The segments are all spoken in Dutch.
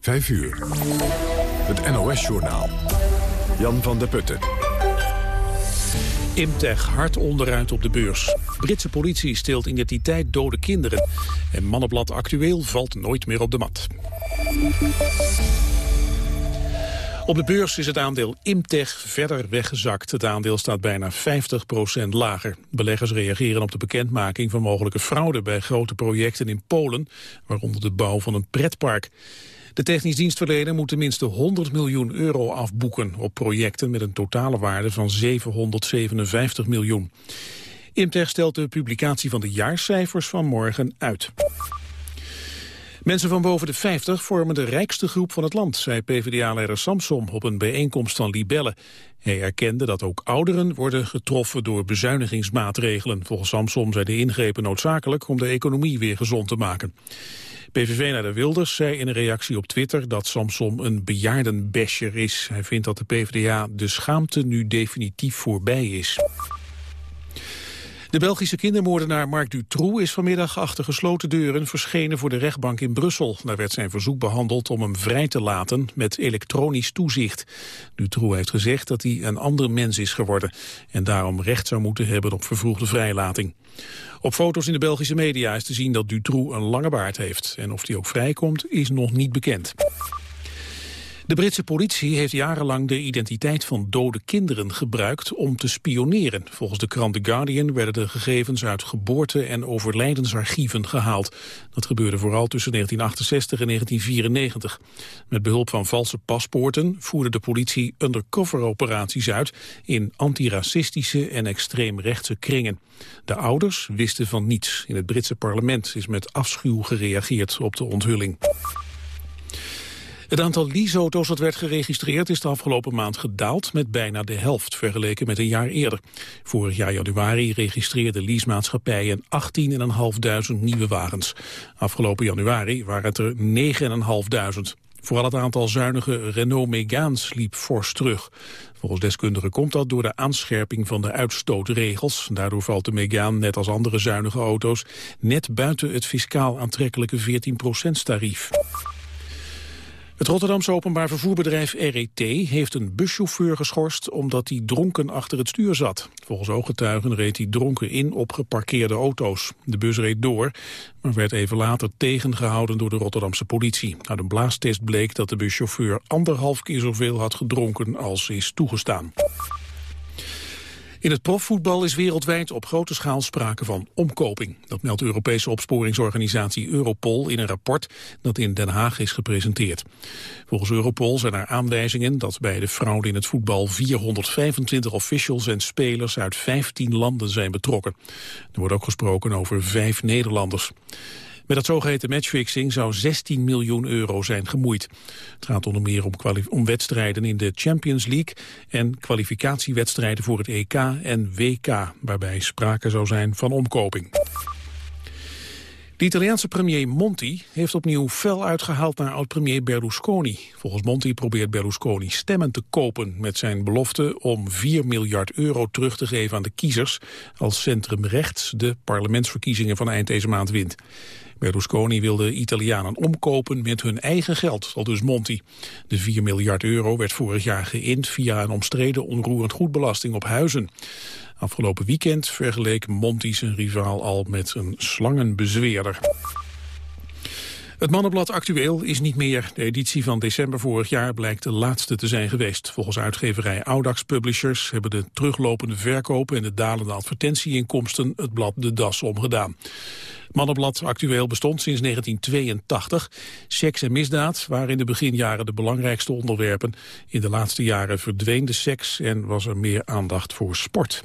5 uur. Het NOS-journaal. Jan van der Putten. Imtech hard onderuit op de beurs. Britse politie steelt identiteit dode kinderen. En Mannenblad Actueel valt nooit meer op de mat. Op de beurs is het aandeel Imtech verder weggezakt. Het aandeel staat bijna 50% lager. Beleggers reageren op de bekendmaking van mogelijke fraude... bij grote projecten in Polen, waaronder de bouw van een pretpark. De technisch dienstverlener moet tenminste 100 miljoen euro afboeken... op projecten met een totale waarde van 757 miljoen. Imtech stelt de publicatie van de jaarcijfers van morgen uit. Mensen van boven de 50 vormen de rijkste groep van het land, zei PvdA-leider Samsom op een bijeenkomst van Libelle. Hij erkende dat ook ouderen worden getroffen door bezuinigingsmaatregelen. Volgens Samsom zijn de ingrepen noodzakelijk om de economie weer gezond te maken. PVV-leider Wilders zei in een reactie op Twitter dat Samsom een bejaardenbescher is. Hij vindt dat de PvdA de schaamte nu definitief voorbij is. De Belgische kindermoordenaar Marc Dutroux is vanmiddag achter gesloten deuren verschenen voor de rechtbank in Brussel. Daar werd zijn verzoek behandeld om hem vrij te laten met elektronisch toezicht. Dutroux heeft gezegd dat hij een ander mens is geworden en daarom recht zou moeten hebben op vervroegde vrijlating. Op foto's in de Belgische media is te zien dat Dutroux een lange baard heeft. En of hij ook vrijkomt is nog niet bekend. De Britse politie heeft jarenlang de identiteit van dode kinderen gebruikt om te spioneren. Volgens de krant The Guardian werden de gegevens uit geboorte- en overlijdensarchieven gehaald. Dat gebeurde vooral tussen 1968 en 1994. Met behulp van valse paspoorten voerde de politie undercover-operaties uit in antiracistische en extreemrechtse kringen. De ouders wisten van niets. In het Britse parlement is met afschuw gereageerd op de onthulling. Het aantal leaseauto's dat werd geregistreerd is de afgelopen maand gedaald met bijna de helft vergeleken met een jaar eerder. Vorig jaar januari registreerden leasemaatschappijen 18.500 nieuwe wagens. Afgelopen januari waren het er 9.500. Vooral het aantal zuinige Renault Megaans liep fors terug. Volgens deskundigen komt dat door de aanscherping van de uitstootregels. Daardoor valt de Megane, net als andere zuinige auto's, net buiten het fiscaal aantrekkelijke 14% tarief. Het Rotterdamse openbaar vervoerbedrijf RET heeft een buschauffeur geschorst omdat hij dronken achter het stuur zat. Volgens ooggetuigen reed hij dronken in op geparkeerde auto's. De bus reed door, maar werd even later tegengehouden door de Rotterdamse politie. Uit een blaastest bleek dat de buschauffeur anderhalf keer zoveel had gedronken als is toegestaan. In het profvoetbal is wereldwijd op grote schaal sprake van omkoping. Dat meldt Europese opsporingsorganisatie Europol in een rapport dat in Den Haag is gepresenteerd. Volgens Europol zijn er aanwijzingen dat bij de fraude in het voetbal 425 officials en spelers uit 15 landen zijn betrokken. Er wordt ook gesproken over vijf Nederlanders. Met dat zogeheten matchfixing zou 16 miljoen euro zijn gemoeid. Het gaat onder meer om, wedstrijden in de Champions League... en kwalificatiewedstrijden voor het EK en WK... waarbij sprake zou zijn van omkoping. De Italiaanse premier Monti heeft opnieuw fel uitgehaald naar oud-premier Berlusconi. Volgens Monti probeert Berlusconi stemmen te kopen met zijn belofte om 4 miljard euro terug te geven aan de kiezers als Centrum Rechts de parlementsverkiezingen van eind deze maand wint. Berlusconi wilde Italianen omkopen met hun eigen geld, al dus Monti. De 4 miljard euro werd vorig jaar geïnd via een omstreden onroerend goedbelasting op huizen. Afgelopen weekend vergeleek Monti zijn rivaal al met een slangenbezweerder. Het Mannenblad Actueel is niet meer. De editie van december vorig jaar blijkt de laatste te zijn geweest. Volgens uitgeverij Audax Publishers hebben de teruglopende verkopen en de dalende advertentieinkomsten het blad de das omgedaan. Mannenblad Actueel bestond sinds 1982. Seks en misdaad waren in de beginjaren de belangrijkste onderwerpen. In de laatste jaren verdween de seks en was er meer aandacht voor sport.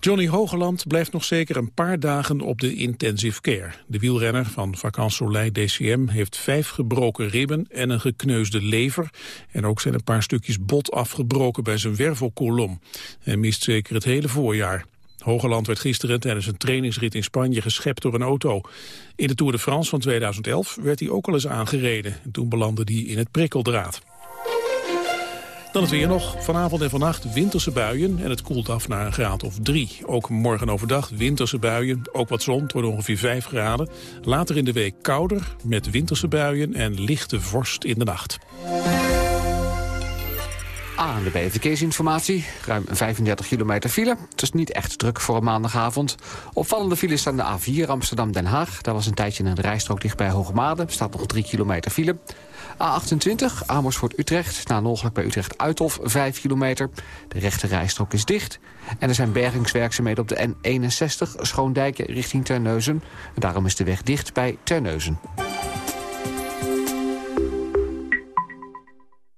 Johnny Hogeland blijft nog zeker een paar dagen op de intensive care. De wielrenner van Vacances Soleil DCM heeft vijf gebroken ribben en een gekneusde lever. En ook zijn een paar stukjes bot afgebroken bij zijn wervelkolom. Hij mist zeker het hele voorjaar. Hogeland werd gisteren tijdens een trainingsrit in Spanje geschept door een auto. In de Tour de France van 2011 werd hij ook al eens aangereden. En toen belandde hij in het prikkeldraad. Dan het weer nog. Vanavond en vannacht winterse buien en het koelt af naar een graad of drie. Ook morgen overdag winterse buien, ook wat zon, wordt ongeveer 5 graden. Later in de week kouder met winterse buien en lichte vorst in de nacht. ANWB Verkeersinformatie. Ruim 35 kilometer file. Het is niet echt druk voor een maandagavond. Opvallende files staan de A4 Amsterdam-Den Haag. Daar was een tijdje een rijstrook dicht bij Hoogmade. Staat nog 3 kilometer file. A28 Amersfoort-Utrecht. Na een ongeluk bij Utrecht-Uithof 5 kilometer. De rechte rijstrook is dicht. En er zijn bergingswerkzaamheden op de N61 Schoondijk richting Terneuzen. daarom is de weg dicht bij Terneuzen.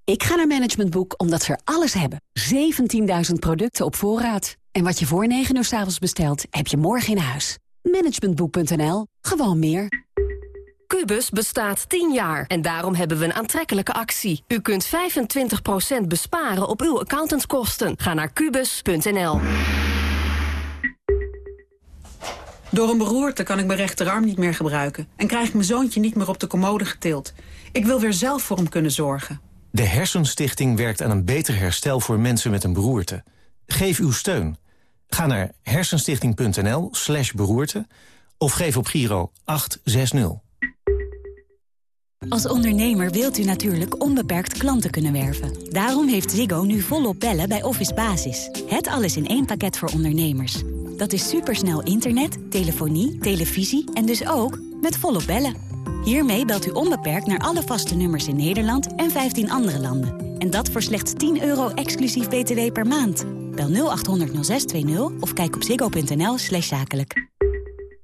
Ik ga naar Management Boek omdat ze er alles hebben. 17.000 producten op voorraad. En wat je voor 9 uur s avonds bestelt, heb je morgen in huis. Managementboek.nl. Gewoon meer. Cubus bestaat 10 jaar en daarom hebben we een aantrekkelijke actie. U kunt 25% besparen op uw accountantskosten. Ga naar kubus.nl. Door een beroerte kan ik mijn rechterarm niet meer gebruiken... en krijg ik mijn zoontje niet meer op de commode getild. Ik wil weer zelf voor hem kunnen zorgen. De Hersenstichting werkt aan een beter herstel voor mensen met een beroerte. Geef uw steun. Ga naar hersenstichting.nl slash beroerte of geef op Giro 860. Als ondernemer wilt u natuurlijk onbeperkt klanten kunnen werven. Daarom heeft Ziggo nu volop bellen bij Office Basis. Het alles in één pakket voor ondernemers. Dat is supersnel internet, telefonie, televisie en dus ook met volop bellen. Hiermee belt u onbeperkt naar alle vaste nummers in Nederland en 15 andere landen. En dat voor slechts 10 euro exclusief btw per maand. Bel 0800 0620 of kijk op ziggo.nl zakelijk.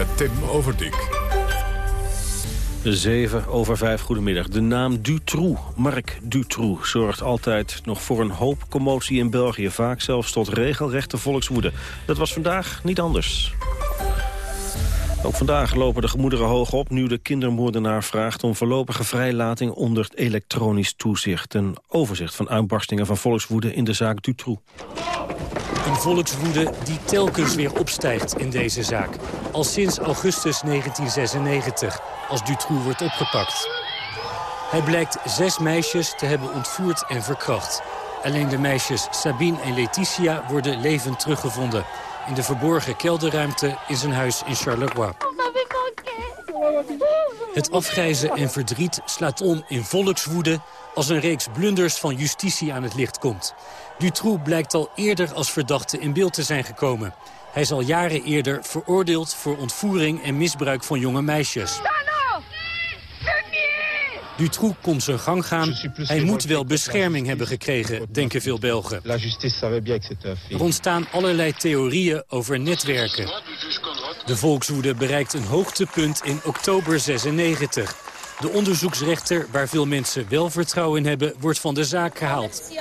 met Tim Overdijk. 7 over 5, goedemiddag. De naam Dutroux, Mark Dutroux, zorgt altijd nog voor een hoop commotie in België. Vaak zelfs tot regelrechte volkswoede. Dat was vandaag niet anders. Ook vandaag lopen de gemoederen hoog op nu de kindermoordenaar vraagt om voorlopige vrijlating onder elektronisch toezicht. Een overzicht van uitbarstingen van volkswoede in de zaak Dutroux. Volkswoede die telkens weer opstijgt in deze zaak. Al sinds augustus 1996, als Dutroux wordt opgepakt. Hij blijkt zes meisjes te hebben ontvoerd en verkracht. Alleen de meisjes Sabine en Letitia worden levend teruggevonden... in de verborgen kelderruimte in zijn huis in Charleroi. Het afgrijzen en verdriet slaat om in volkswoede... als een reeks blunders van justitie aan het licht komt. Dutroux blijkt al eerder als verdachte in beeld te zijn gekomen. Hij is al jaren eerder veroordeeld voor ontvoering en misbruik van jonge meisjes. Dutroux kon zijn gang gaan. Hij moet wel bescherming hebben gekregen, denken veel Belgen. Er ontstaan allerlei theorieën over netwerken. De volkswoede bereikt een hoogtepunt in oktober 96. De onderzoeksrechter, waar veel mensen wel vertrouwen in hebben, wordt van de zaak gehaald.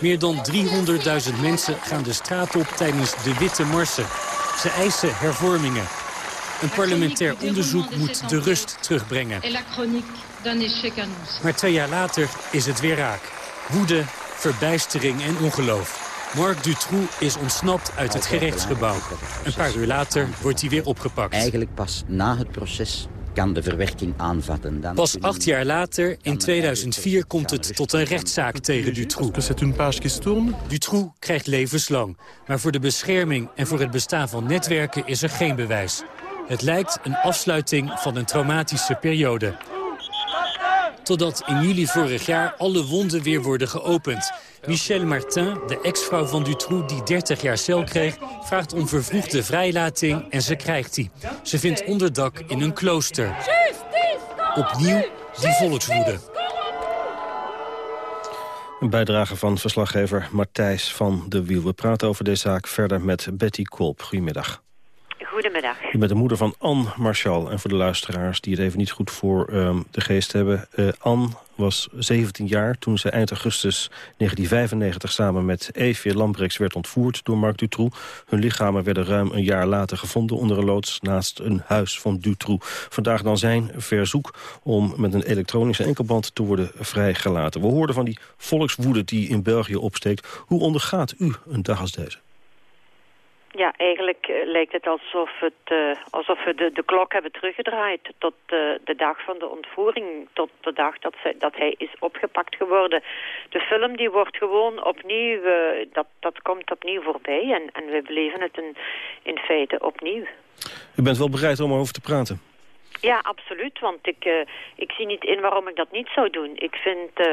Meer dan 300.000 mensen gaan de straat op tijdens de Witte Marsen. Ze eisen hervormingen. Een parlementair onderzoek moet de rust terugbrengen. Maar twee jaar later is het weer raak. Woede, verbijstering en ongeloof. Marc Dutroux is ontsnapt uit het gerechtsgebouw. Een paar uur later wordt hij weer opgepakt. Eigenlijk pas na het proces kan de verwerking aanvatten. Dan Pas acht jaar later, in 2004, komt het tot een rechtszaak tegen Dutroux. Dutroux krijgt levenslang. Maar voor de bescherming en voor het bestaan van netwerken is er geen bewijs. Het lijkt een afsluiting van een traumatische periode. Totdat in juli vorig jaar alle wonden weer worden geopend. Michel Martin, de ex-vrouw van Dutroux die 30 jaar cel kreeg... vraagt om vervroegde vrijlating en ze krijgt die. Ze vindt onderdak in een klooster. Opnieuw die volkswoede. Een bijdrage van verslaggever Martijs van de Wiel. We praten over deze zaak verder met Betty Kolp. Goedemiddag. Goedemiddag. U bent de moeder van Anne Marchal. En voor de luisteraars die het even niet goed voor um, de geest hebben. Uh, Anne was 17 jaar toen ze eind augustus 1995 samen met Evie Lambrechts werd ontvoerd door Marc Dutroux. Hun lichamen werden ruim een jaar later gevonden onder een loods naast een huis van Dutroux. Vandaag dan zijn verzoek om met een elektronische enkelband te worden vrijgelaten. We hoorden van die volkswoede die in België opsteekt. Hoe ondergaat u een dag als deze? Ja, eigenlijk uh, lijkt het alsof, het, uh, alsof we de, de klok hebben teruggedraaid tot uh, de dag van de ontvoering, tot de dag dat, ze, dat hij is opgepakt geworden. De film die wordt gewoon opnieuw, dat, dat komt opnieuw voorbij en, en we beleven het in, in feite opnieuw. U bent wel bereid om erover te praten? Ja, absoluut. Want ik, uh, ik zie niet in waarom ik dat niet zou doen. Ik vind, uh,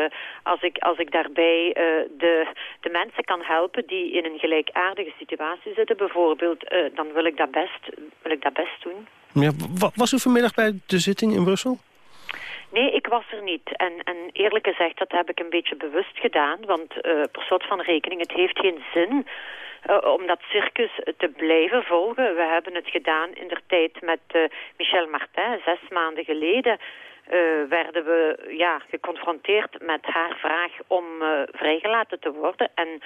als, ik, als ik daarbij uh, de, de mensen kan helpen die in een gelijkaardige situatie zitten, bijvoorbeeld, dan wil ik dat best, wil ik dat best doen. Ja, was u vanmiddag bij de zitting in Brussel? Nee, ik was er niet. En, en eerlijk gezegd, dat heb ik een beetje bewust gedaan. Want per slot van rekening, het heeft geen zin om dat circus te blijven volgen. We hebben het gedaan in de tijd met uh, Michel Martin, zes maanden geleden. Werden we ja, geconfronteerd met haar vraag om vrijgelaten te worden. En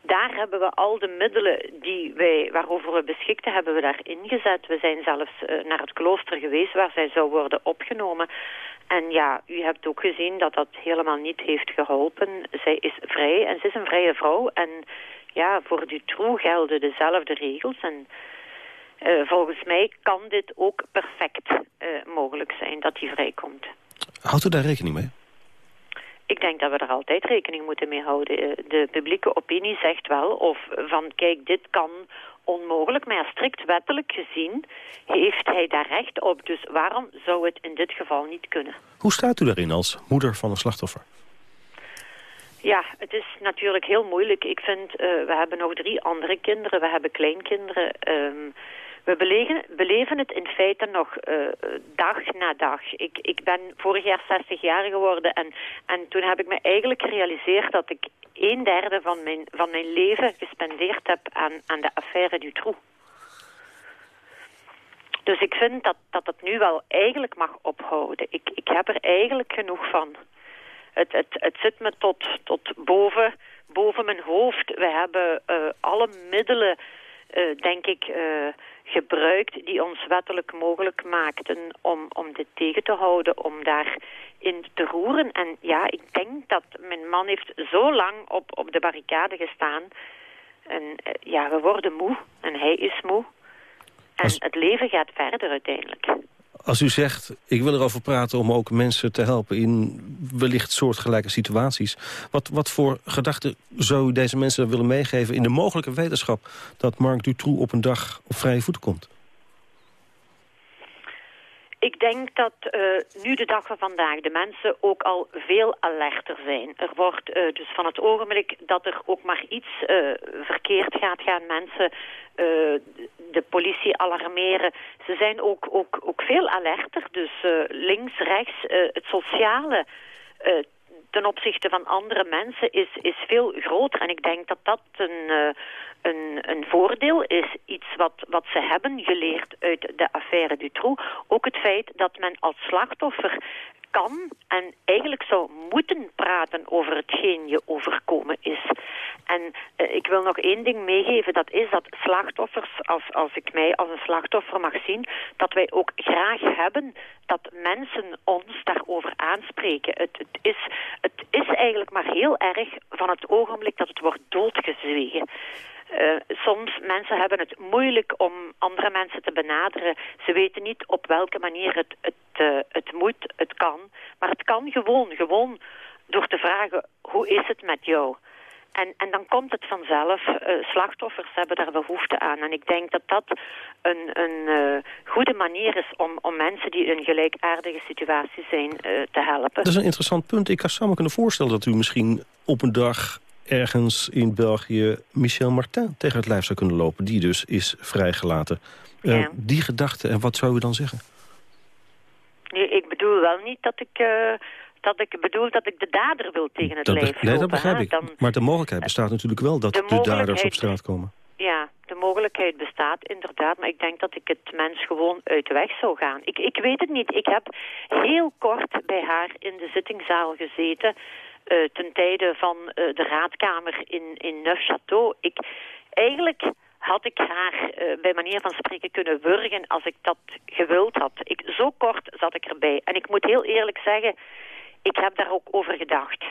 daar hebben we al de middelen die wij, waarover we beschikten, hebben we daar ingezet. We zijn zelfs naar het klooster geweest waar zij zou worden opgenomen. En ja, u hebt ook gezien dat dat helemaal niet heeft geholpen. Zij is vrij en ze is een vrije vrouw. En ja, voor Dutroux gelden dezelfde regels. En uh, volgens mij kan dit ook perfect uh, mogelijk zijn dat hij vrijkomt. Houdt u daar rekening mee? Ik denk dat we er altijd rekening moeten mee houden. Eh, de publieke opinie zegt wel of van kijk, dit kan onmogelijk, maar strikt wettelijk gezien heeft hij daar recht op. Dus waarom zou het in dit geval niet kunnen? Hoe staat u daarin als moeder van een slachtoffer? Ja, het is natuurlijk heel moeilijk. Ik vind, uh, we hebben nog drie andere kinderen, we hebben kleinkinderen. Um, we beleven, het in feite nog uh, dag na dag. Ik, ik ben vorig jaar 60 jaar geworden en, en toen heb ik me eigenlijk gerealiseerd dat ik een derde van mijn, van mijn leven gespendeerd heb aan, aan de affaire Dutroux. Dus ik vind dat, dat het nu wel eigenlijk mag ophouden. Ik, ik heb er eigenlijk genoeg van. Het, het, het zit me tot, tot boven, boven mijn hoofd. We hebben uh, alle middelen, uh, denk ik, uh, gebruikt die ons wettelijk mogelijk maakten om, om dit tegen te houden, om daarin te roeren. En ja, ik denk dat mijn man heeft zo lang op, op de barricade gestaan. En ja, we worden moe en hij is moe. En het leven gaat verder uiteindelijk. Als u zegt, ik wil erover praten om ook mensen te helpen in wellicht soortgelijke situaties. Wat, wat voor gedachten zou u deze mensen willen meegeven in de mogelijke wetenschap dat Marc Dutroux op een dag op vrije voeten komt? Ik denk dat uh, nu de dag van vandaag de mensen ook al veel alerter zijn. Er wordt uh, dus van het ogenblik dat er ook maar iets uh, verkeerd gaat, gaan mensen de politie alarmeren. Ze zijn ook, ook, ook veel alerter. Dus links, rechts, het sociale ten opzichte van andere mensen is, is veel groter. En ik denk dat dat een, een, een voordeel is. Iets wat, wat ze hebben geleerd uit de affaire Dutroux. Ook het feit dat men als slachtoffer kan en eigenlijk zou moeten praten over hetgeen je overkomen is. En uh, ik wil nog één ding meegeven, dat is dat slachtoffers, als, als ik mij als een slachtoffer mag zien, dat wij ook graag hebben dat mensen ons daarover aanspreken. Het, het, is, het is eigenlijk maar heel erg van het ogenblik dat het wordt doodgezwegen. Uh, soms mensen hebben het moeilijk om andere mensen te benaderen. Ze weten niet op welke manier het, het, uh, het moet, het kan. Maar het kan gewoon, gewoon door te vragen, hoe is het met jou? En, en dan komt het vanzelf. Uh, slachtoffers hebben daar behoefte aan. En ik denk dat dat een, een goede manier is om, om mensen die in een gelijkaardige situatie zijn te helpen. Dat is een interessant punt. Ik zou me kunnen voorstellen dat u misschien op een dag ergens in België Michel Martin tegen het lijf zou kunnen lopen. Die dus is vrijgelaten. Uh, ja. Die gedachte, en wat zou u dan zeggen? Nee, ik bedoel wel niet dat ik... Uh, dat ik bedoel dat ik de dader wil tegen het dat lijf Nee, dat begrijp ik. Dan, maar de mogelijkheid bestaat natuurlijk wel dat de, de daders op straat komen. Ja, de mogelijkheid bestaat inderdaad, maar ik denk dat ik het mens gewoon uit de weg zou gaan. Ik, ik weet het niet. Ik heb heel kort bij haar in de zittingzaal gezeten... Uh, ten tijde van uh, de raadkamer in, in Neufchâteau. Ik, eigenlijk had ik haar uh, bij manier van spreken kunnen wurgen als ik dat gewild had. Ik, zo kort zat ik erbij. En ik moet heel eerlijk zeggen, ik heb daar ook over gedacht.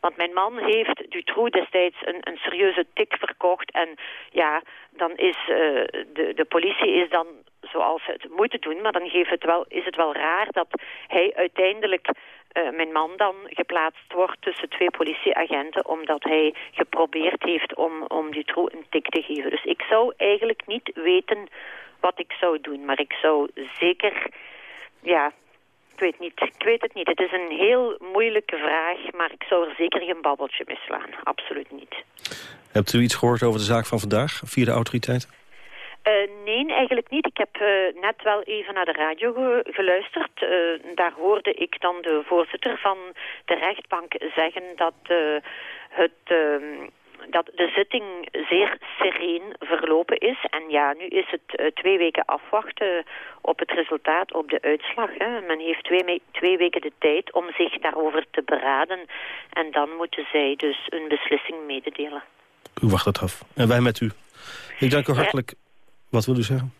Want mijn man heeft Dutroux destijds een, een serieuze tik verkocht. En ja, dan is de, de politie is dan zoals ze het moeten doen. Maar dan geeft het wel, is het wel raar dat hij uiteindelijk uh, mijn man dan geplaatst wordt tussen twee politieagenten... omdat hij geprobeerd heeft om, om Dutroux een tik te geven. Dus ik zou eigenlijk niet weten wat ik zou doen. Maar ik zou zeker... Ja, ik weet, niet, ik weet het niet. Het is een heel moeilijke vraag, maar ik zou er zeker geen babbeltje mee slaan. Absoluut niet. Hebt u iets gehoord over de zaak van vandaag via de autoriteiten? Uh, nee, eigenlijk niet. Ik heb uh, net wel even naar de radio ge geluisterd. Uh, daar hoorde ik dan de voorzitter van de rechtbank zeggen dat, het, ehm, dat de zitting zeer sereen verlopen is. En ja, nu is het twee weken afwachten op het resultaat, op de uitslag. Hè. Men heeft twee, twee weken de tijd om zich daarover te beraden. En dan moeten zij dus een beslissing mededelen. U wacht het af. En wij met u. Ik dank u hartelijk. Ja. Wat wil u zeggen?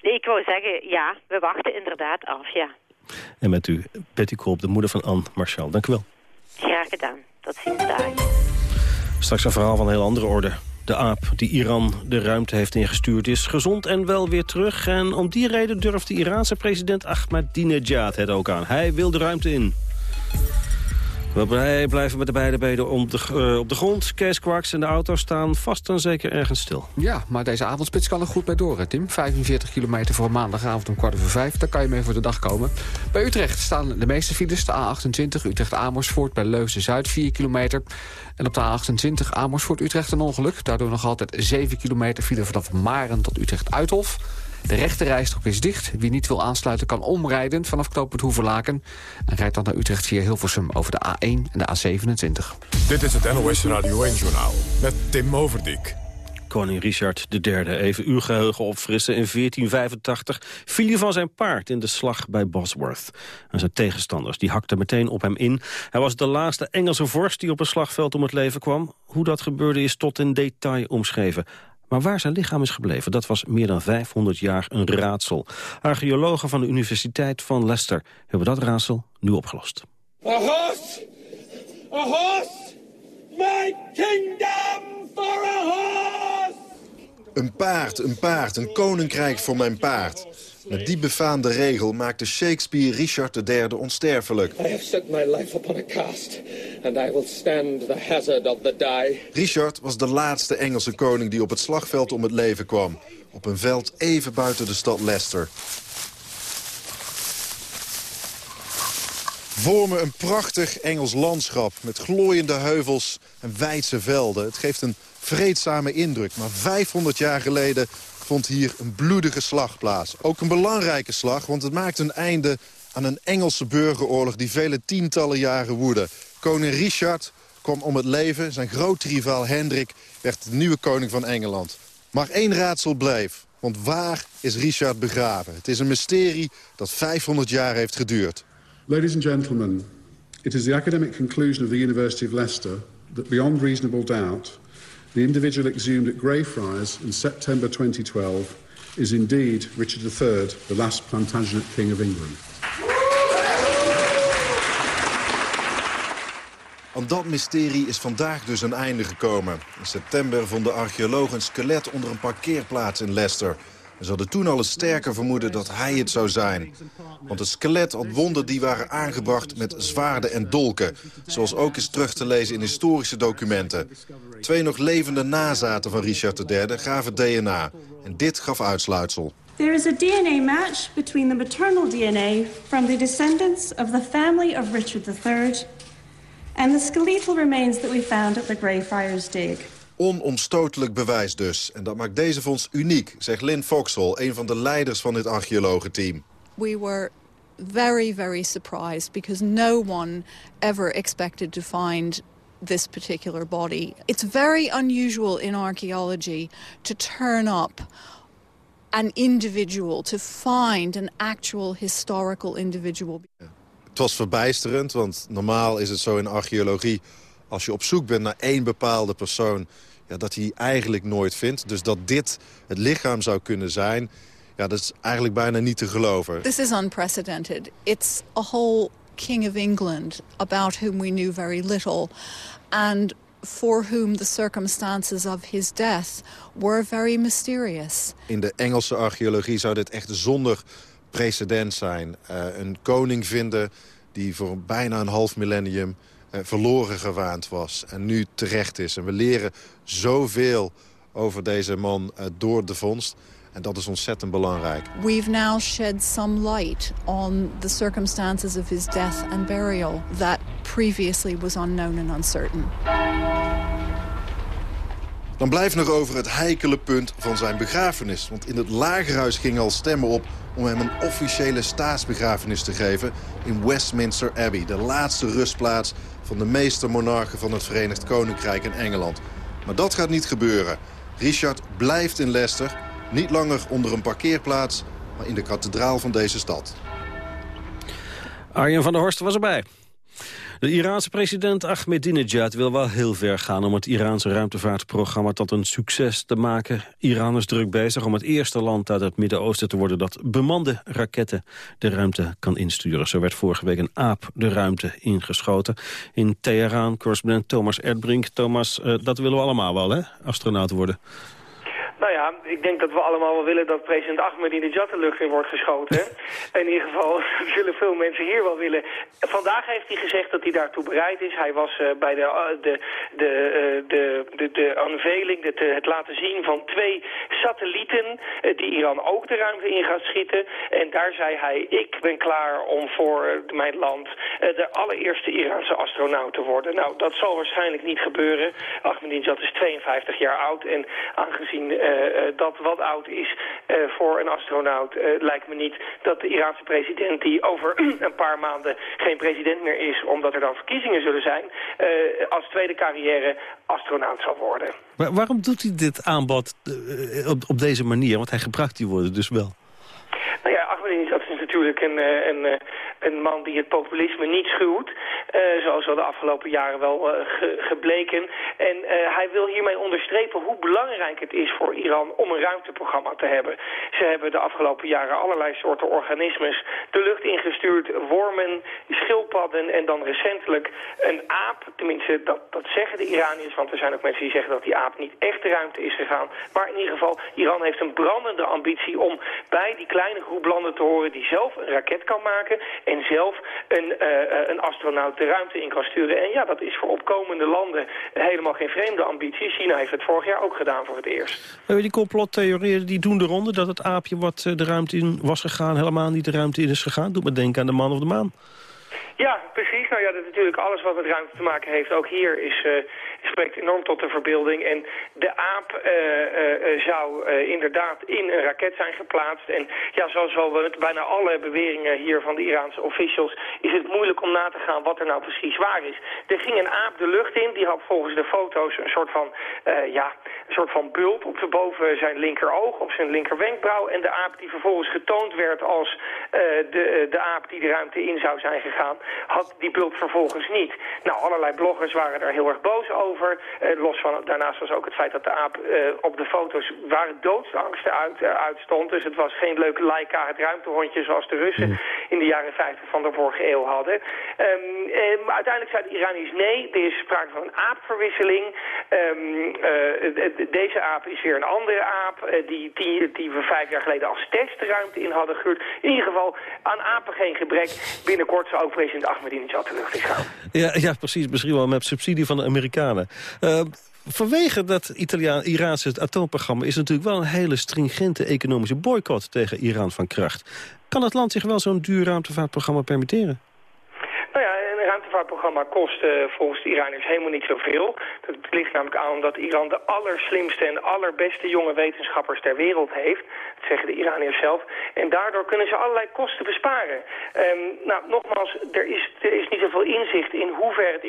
Ik wou zeggen, ja, we wachten inderdaad af, ja. En met u, Betty Kolp, de moeder van Anne Marchal. Dank u wel. Graag gedaan. Tot ziens daar. Straks een verhaal van een heel andere orde. De aap die Iran de ruimte heeft ingestuurd is gezond en wel weer terug. En om die reden durft de Iraanse president Ahmadinejad het ook aan. Hij wil de ruimte in. We blijven met de beide benen op de, uh, op de grond. Kees Quarks en de auto staan vast en zeker ergens stil. Ja, maar deze avondspits kan er goed bij door, hè, Tim. 45 kilometer voor maandagavond om kwart over vijf. Daar kan je mee voor de dag komen. Bij Utrecht staan de meeste files. De A28 Utrecht-Amersfoort bij Leusden-Zuid 4 kilometer. En op de A28 Amersfoort-Utrecht een ongeluk. Daardoor nog altijd 7 kilometer file vanaf Maren tot Utrecht-Uithof. De rechterrijstrook is dicht. Wie niet wil aansluiten kan omrijden vanaf knooppunt Hoeverlaken. En rijdt dan naar Utrecht via Hilversum over de A1 en de A27. Dit is het NOS Radio 1-journaal met Tim Overdijk. Koning Richard III, even uw geheugen opfrissen. In 1485 viel hij van zijn paard in de slag bij Bosworth. En zijn tegenstanders die hakten meteen op hem in. Hij was de laatste Engelse vorst die op een slagveld om het leven kwam. Hoe dat gebeurde is tot in detail omschreven. Maar waar zijn lichaam is gebleven, dat was meer dan 500 jaar een raadsel. Archeologen van de Universiteit van Leicester hebben dat raadsel nu opgelost. A horse! A horse! My kingdom for a horse! Een paard, een paard, een koninkrijk voor mijn paard. Met die befaamde regel maakte Shakespeare Richard III onsterfelijk. I have set my life upon a cast, and I will stand the hazard of the die. Richard was de laatste Engelse koning die op het slagveld om het leven kwam. Op een veld even buiten de stad Leicester. Vormen een prachtig Engels landschap met glooiende heuvels en wijdse velden. Het geeft een vreedzame indruk, maar 500 jaar geleden vond hier een bloedige slag plaats. Ook een belangrijke slag, want het maakt een einde aan een Engelse burgeroorlog... die vele tientallen jaren woedde. Koning Richard kwam om het leven. Zijn grote rivaal Hendrik werd de nieuwe koning van Engeland. Maar één raadsel bleef. Want waar is Richard begraven? Het is een mysterie dat 500 jaar heeft geduurd. Ladies and gentlemen, it is the academic conclusion of the University of Leicester... that beyond reasonable doubt The individual exhumed at Greyfriars in September 2012 is indeed Richard III, the last Plantagenet King of England. Aan dat mysterie is vandaag dus een einde gekomen. In september vonden archeologen een skelet onder een parkeerplaats in Leicester. Ze hadden toen al een sterke vermoeden dat hij het zou zijn. Want het skelet had wonden die waren aangebracht met zwaarden en dolken. Zoals ook is terug te lezen in historische documenten. Twee nog levende nazaten van Richard III gaven DNA. En dit gaf uitsluitsel. There is a DNA match between the maternal DNA from the descendants of the family of Richard III and the skeletal remains that we found at the Greyfriars Dig. Onomstotelijk bewijs dus. En dat maakt deze fonds uniek, zegt Lynn Foxhall... een van de leiders van dit archeologenteam. We were very, very surprised... because no one ever expected to find this particular body. It's very unusual in archaeology to turn up an individual, to find an actual historical individual. Het was verbijsterend, want normaal is het zo in archeologie... als je op zoek bent naar één bepaalde persoon... Ja, dat hij eigenlijk nooit vindt. Dus dat dit het lichaam zou kunnen zijn... Ja, dat is eigenlijk bijna niet te geloven. This is unprecedented. It's a whole king of England about whom we knew very little. And for whom the circumstances of his death were very mysterious. In de Engelse archeologie zou dit echt zonder precedent zijn. Uh, een koning vinden die voor bijna een half millennium verloren gewaand was. En nu terecht is. En we leren zoveel over deze man uh, door de vondst. En dat is ontzettend belangrijk. We've now shed some light on the circumstances of his death and burial that previously was unknown and uncertain. Dan blijft nog over het heikele punt van zijn begrafenis. Want in het lagerhuis gingen al stemmen op om hem een officiële staatsbegrafenis te geven in Westminster Abbey. De laatste rustplaats van de meeste monarchen van het Verenigd Koninkrijk en Engeland. Maar dat gaat niet gebeuren. Richard blijft in Leicester niet langer onder een parkeerplaats, maar in de kathedraal van deze stad. Arjen van der Horst was erbij. De Iraanse president Ahmadinejad wil wel heel ver gaan... om het Iraanse ruimtevaartprogramma tot een succes te maken. Iran is druk bezig om het eerste land uit het Midden-Oosten te worden... dat bemande raketten de ruimte kan insturen. Zo werd vorige week een aap de ruimte ingeschoten. In Teheran, correspondent Thomas Erdbrink. Thomas, uh, dat willen we allemaal wel, hè? Astronaut worden. Nou ja, ik denk dat we allemaal wel willen dat president Ahmadinejad de lucht in wordt geschoten. in ieder geval zullen veel mensen hier wel willen. Vandaag heeft hij gezegd dat hij daartoe bereid is. Hij was uh, bij de, uh, de, de, uh, de, de, de unveiling, het, het laten zien van twee satellieten die Iran ook de ruimte in gaat schieten. En daar zei hij, ik ben klaar om voor mijn land de allereerste Iraanse astronaut te worden. Nou, dat zal waarschijnlijk niet gebeuren. Ahmadinejad is 52 jaar oud en aangezien dat wat oud is uh, voor een astronaut... Lijkt me niet dat de Iraanse president die over een paar maanden geen president meer is... omdat er dan verkiezingen zullen zijn... als tweede carrière astronaut zal worden. Maar waarom doet hij dit aanbod op, op deze manier? Want hij gebruikt die woorden dus wel. Nou ja, Ahmadinejad is een, een, een man die het populisme niet schuwt. Uh, zoals al de afgelopen jaren wel ge gebleken. En hij wil hiermee onderstrepen hoe belangrijk het is voor Iran om een ruimteprogramma te hebben. Ze hebben de afgelopen jaren allerlei soorten organismes de lucht ingestuurd. Wormen, schildpadden en dan recentelijk een aap. Tenminste, dat, dat zeggen de Iraniërs. Want er zijn ook mensen die zeggen dat die aap niet echt de ruimte is gegaan. Maar in ieder geval, Iran heeft een brandende ambitie om bij die kleine groep landen te horen die zelf een raket kan maken en zelf een, uh, een astronaut de ruimte in kan sturen. En ja, dat is voor opkomende landen helemaal geen vreemde ambitie. China heeft het vorig jaar ook gedaan voor het eerst. Die complottheorieën die doen de ronde dat het aapje wat de ruimte in was gegaan... helemaal niet de ruimte in is gegaan. Doet me denken aan de man of de maan. Ja, precies. Nou ja, dat natuurlijk alles wat met ruimte te maken heeft. Ook hier is, uh, spreekt enorm tot de verbeelding. En de aap uh, uh, zou inderdaad in een raket zijn geplaatst. En ja, zoals wel met bijna alle beweringen hier van de Iraanse officials... is het moeilijk om na te gaan wat er nou precies waar is. Er ging een aap de lucht in. Die had volgens de foto's een soort van, ja, een soort van bult op de boven zijn linkeroog, op zijn linkerwenkbrauw. En de aap die vervolgens getoond werd als de, de aap die de ruimte in zou zijn gegaan had die bult vervolgens niet. Nou, allerlei bloggers waren daar heel erg boos over. Uh, los van, daarnaast was ook het feit dat de aap uh, op de foto's waren doodsangsten uit, uh, uitstond. Dus het was geen leuke Laika, het ruimtehondje zoals de Russen mm. in de jaren 50 van de vorige eeuw hadden. Um, maar uiteindelijk zei de Iraniërs nee, er is sprake van een aapverwisseling. Um, deze aap is weer een andere aap die, die, die we vijf jaar geleden als test de ruimte in hadden gehuurd. In ieder geval aan apen geen gebrek. Binnenkort zou ook president Ahmadinejad de lucht gaan. Ja, ja, precies. Misschien wel met subsidie van de Amerikanen. Uh, vanwege dat Italiaan, Iraanse atoomprogramma... is natuurlijk wel een hele stringente economische boycott tegen Iran van kracht. Kan het land zich wel zo'n duur ruimtevaartprogramma permitteren? Ruimtevaartprogramma kost uh, volgens de Iraniërs helemaal niet zoveel. Dat ligt namelijk aan omdat Iran de allerslimste en allerbeste jonge wetenschappers ter wereld heeft. Dat zeggen de Iraniërs zelf. En daardoor kunnen ze allerlei kosten besparen. Um, nou, nogmaals, er is, er is niet zoveel inzicht in hoe ver het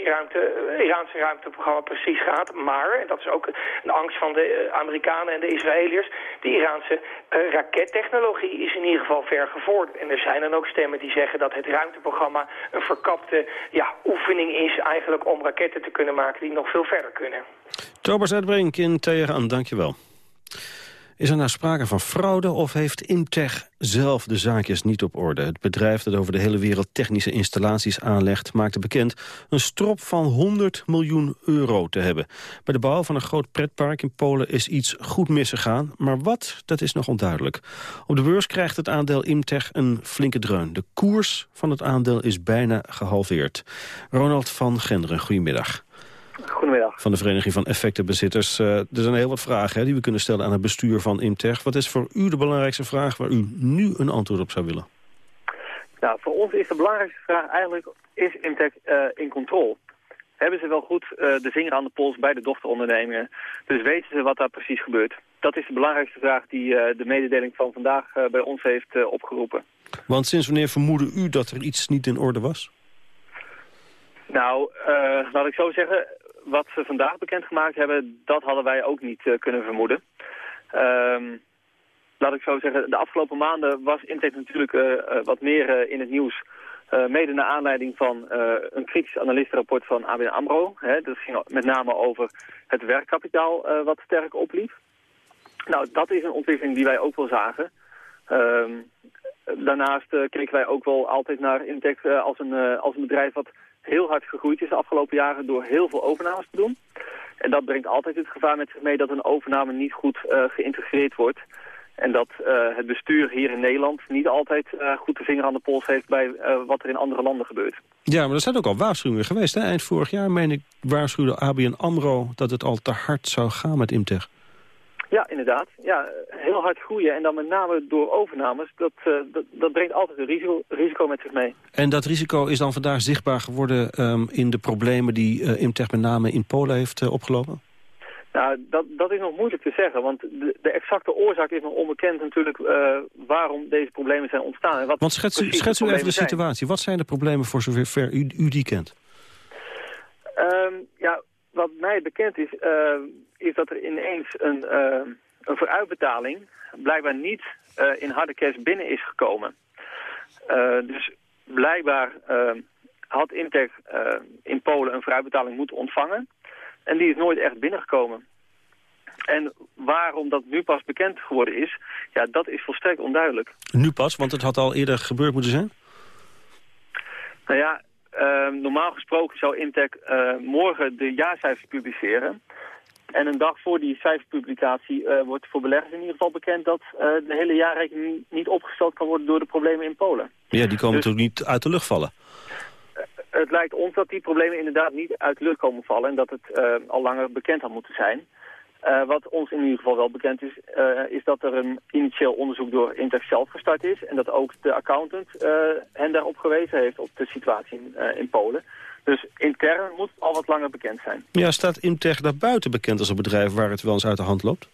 Iraanse ruimteprogramma precies gaat. Maar, en dat is ook een angst van de Amerikanen en de Israëliërs, de Iraanse rakettechnologie is in ieder geval ver gevorderd. En er zijn dan ook stemmen die zeggen dat het ruimteprogramma een verkapte ja, oefening is eigenlijk om raketten te kunnen maken die nog veel verder kunnen. Thomas Edbrink in Teheran, dankjewel. Is er nou sprake van fraude of heeft Imtech zelf de zaakjes niet op orde? Het bedrijf dat over de hele wereld technische installaties aanlegt... maakte bekend een strop van 100 miljoen euro te hebben. Bij de bouw van een groot pretpark in Polen is iets goed misgegaan. Maar wat, dat is nog onduidelijk. Op de beurs krijgt het aandeel Imtech een flinke dreun. De koers van het aandeel is bijna gehalveerd. Ronald van Genderen, goedemiddag. Goedemiddag. Van de Vereniging van Effectenbezitters. Uh, er zijn heel wat vragen hè, die we kunnen stellen aan het bestuur van Imtech. Wat is voor u de belangrijkste vraag waar u nu een antwoord op zou willen? Nou, voor ons is de belangrijkste vraag eigenlijk, is Imtech uh, in controle? Hebben ze wel goed uh, de vinger aan de pols bij de dochterondernemingen? Dus weten ze wat daar precies gebeurt? Dat is de belangrijkste vraag die de mededeling van vandaag bij ons heeft opgeroepen. Want sinds wanneer vermoedde u dat er iets niet in orde was? Nou, laat ik zo zeggen, wat ze vandaag bekendgemaakt hebben, dat hadden wij ook niet uh, kunnen vermoeden. Um, laat ik zo zeggen, de afgelopen maanden was Intech natuurlijk uh, uh, wat meer in het nieuws. mede naar aanleiding van een kritisch analistenrapport van ABN AMRO. Hè, dat ging met name over het werkkapitaal wat sterk opliep. Nou, dat is een ontwikkeling die wij ook wel zagen. Um, daarnaast keken wij ook wel altijd naar Intech als, een, als een bedrijf wat heel hard gegroeid is de afgelopen jaren door heel veel overnames te doen. En dat brengt altijd het gevaar met zich mee dat een overname niet goed uh, geïntegreerd wordt. En dat uh, het bestuur hier in Nederland niet altijd uh, goed de vinger aan de pols heeft bij wat er in andere landen gebeurt. Ja, maar er zijn ook al waarschuwingen geweest. Hè? Eind vorig jaar, meen ik, waarschuwde ABN AMRO dat het al te hard zou gaan met Imtech. Ja, inderdaad. Ja, heel hard groeien en dan met name door overnames, dat, uh, dat, dat, brengt altijd een risico, risico, met zich mee. En dat risico is dan vandaag zichtbaar geworden um, in de problemen die uh, Imtech met name in Polen heeft uh, opgelopen? Nou, dat, dat is nog moeilijk te zeggen, want de, de exacte oorzaak is nog onbekend natuurlijk waarom deze problemen zijn ontstaan. En wat want schets u, schets u even de situatie. Zijn. Wat zijn de problemen voor zover u, u die kent? Um, ja, wat mij bekend is, uh, is dat er ineens een, uh, een vooruitbetaling blijkbaar niet uh, in harde cash binnen is gekomen. dus blijkbaar had Intech in Polen een vooruitbetaling moeten ontvangen. En die is nooit echt binnengekomen. En waarom dat nu pas bekend geworden is, ja, dat is volstrekt onduidelijk. Nu pas, want het had al eerder gebeurd moeten zijn? Nou ja, uh, normaal gesproken zou Intech uh, morgen de jaarcijfers publiceren. En een dag voor die cijferpublicatie uh, wordt voor beleggers in ieder geval bekend... dat uh, de hele jaarrekening niet opgesteld kan worden door de problemen in Polen. Ja, die komen dus, toch niet uit de lucht vallen? het lijkt ons dat die problemen inderdaad niet uit de lucht komen vallen... en dat het al langer bekend had moeten zijn. Uh, wat ons in ieder geval wel bekend is, uh, is dat er een initieel onderzoek door Intech zelf gestart is. En dat ook de accountant uh, hen daarop gewezen heeft op de situatie in, in, Polen. Dus intern moet het al wat langer bekend zijn. Ja, staat Intech daar buiten bekend als een bedrijf waar het wel eens uit de hand loopt?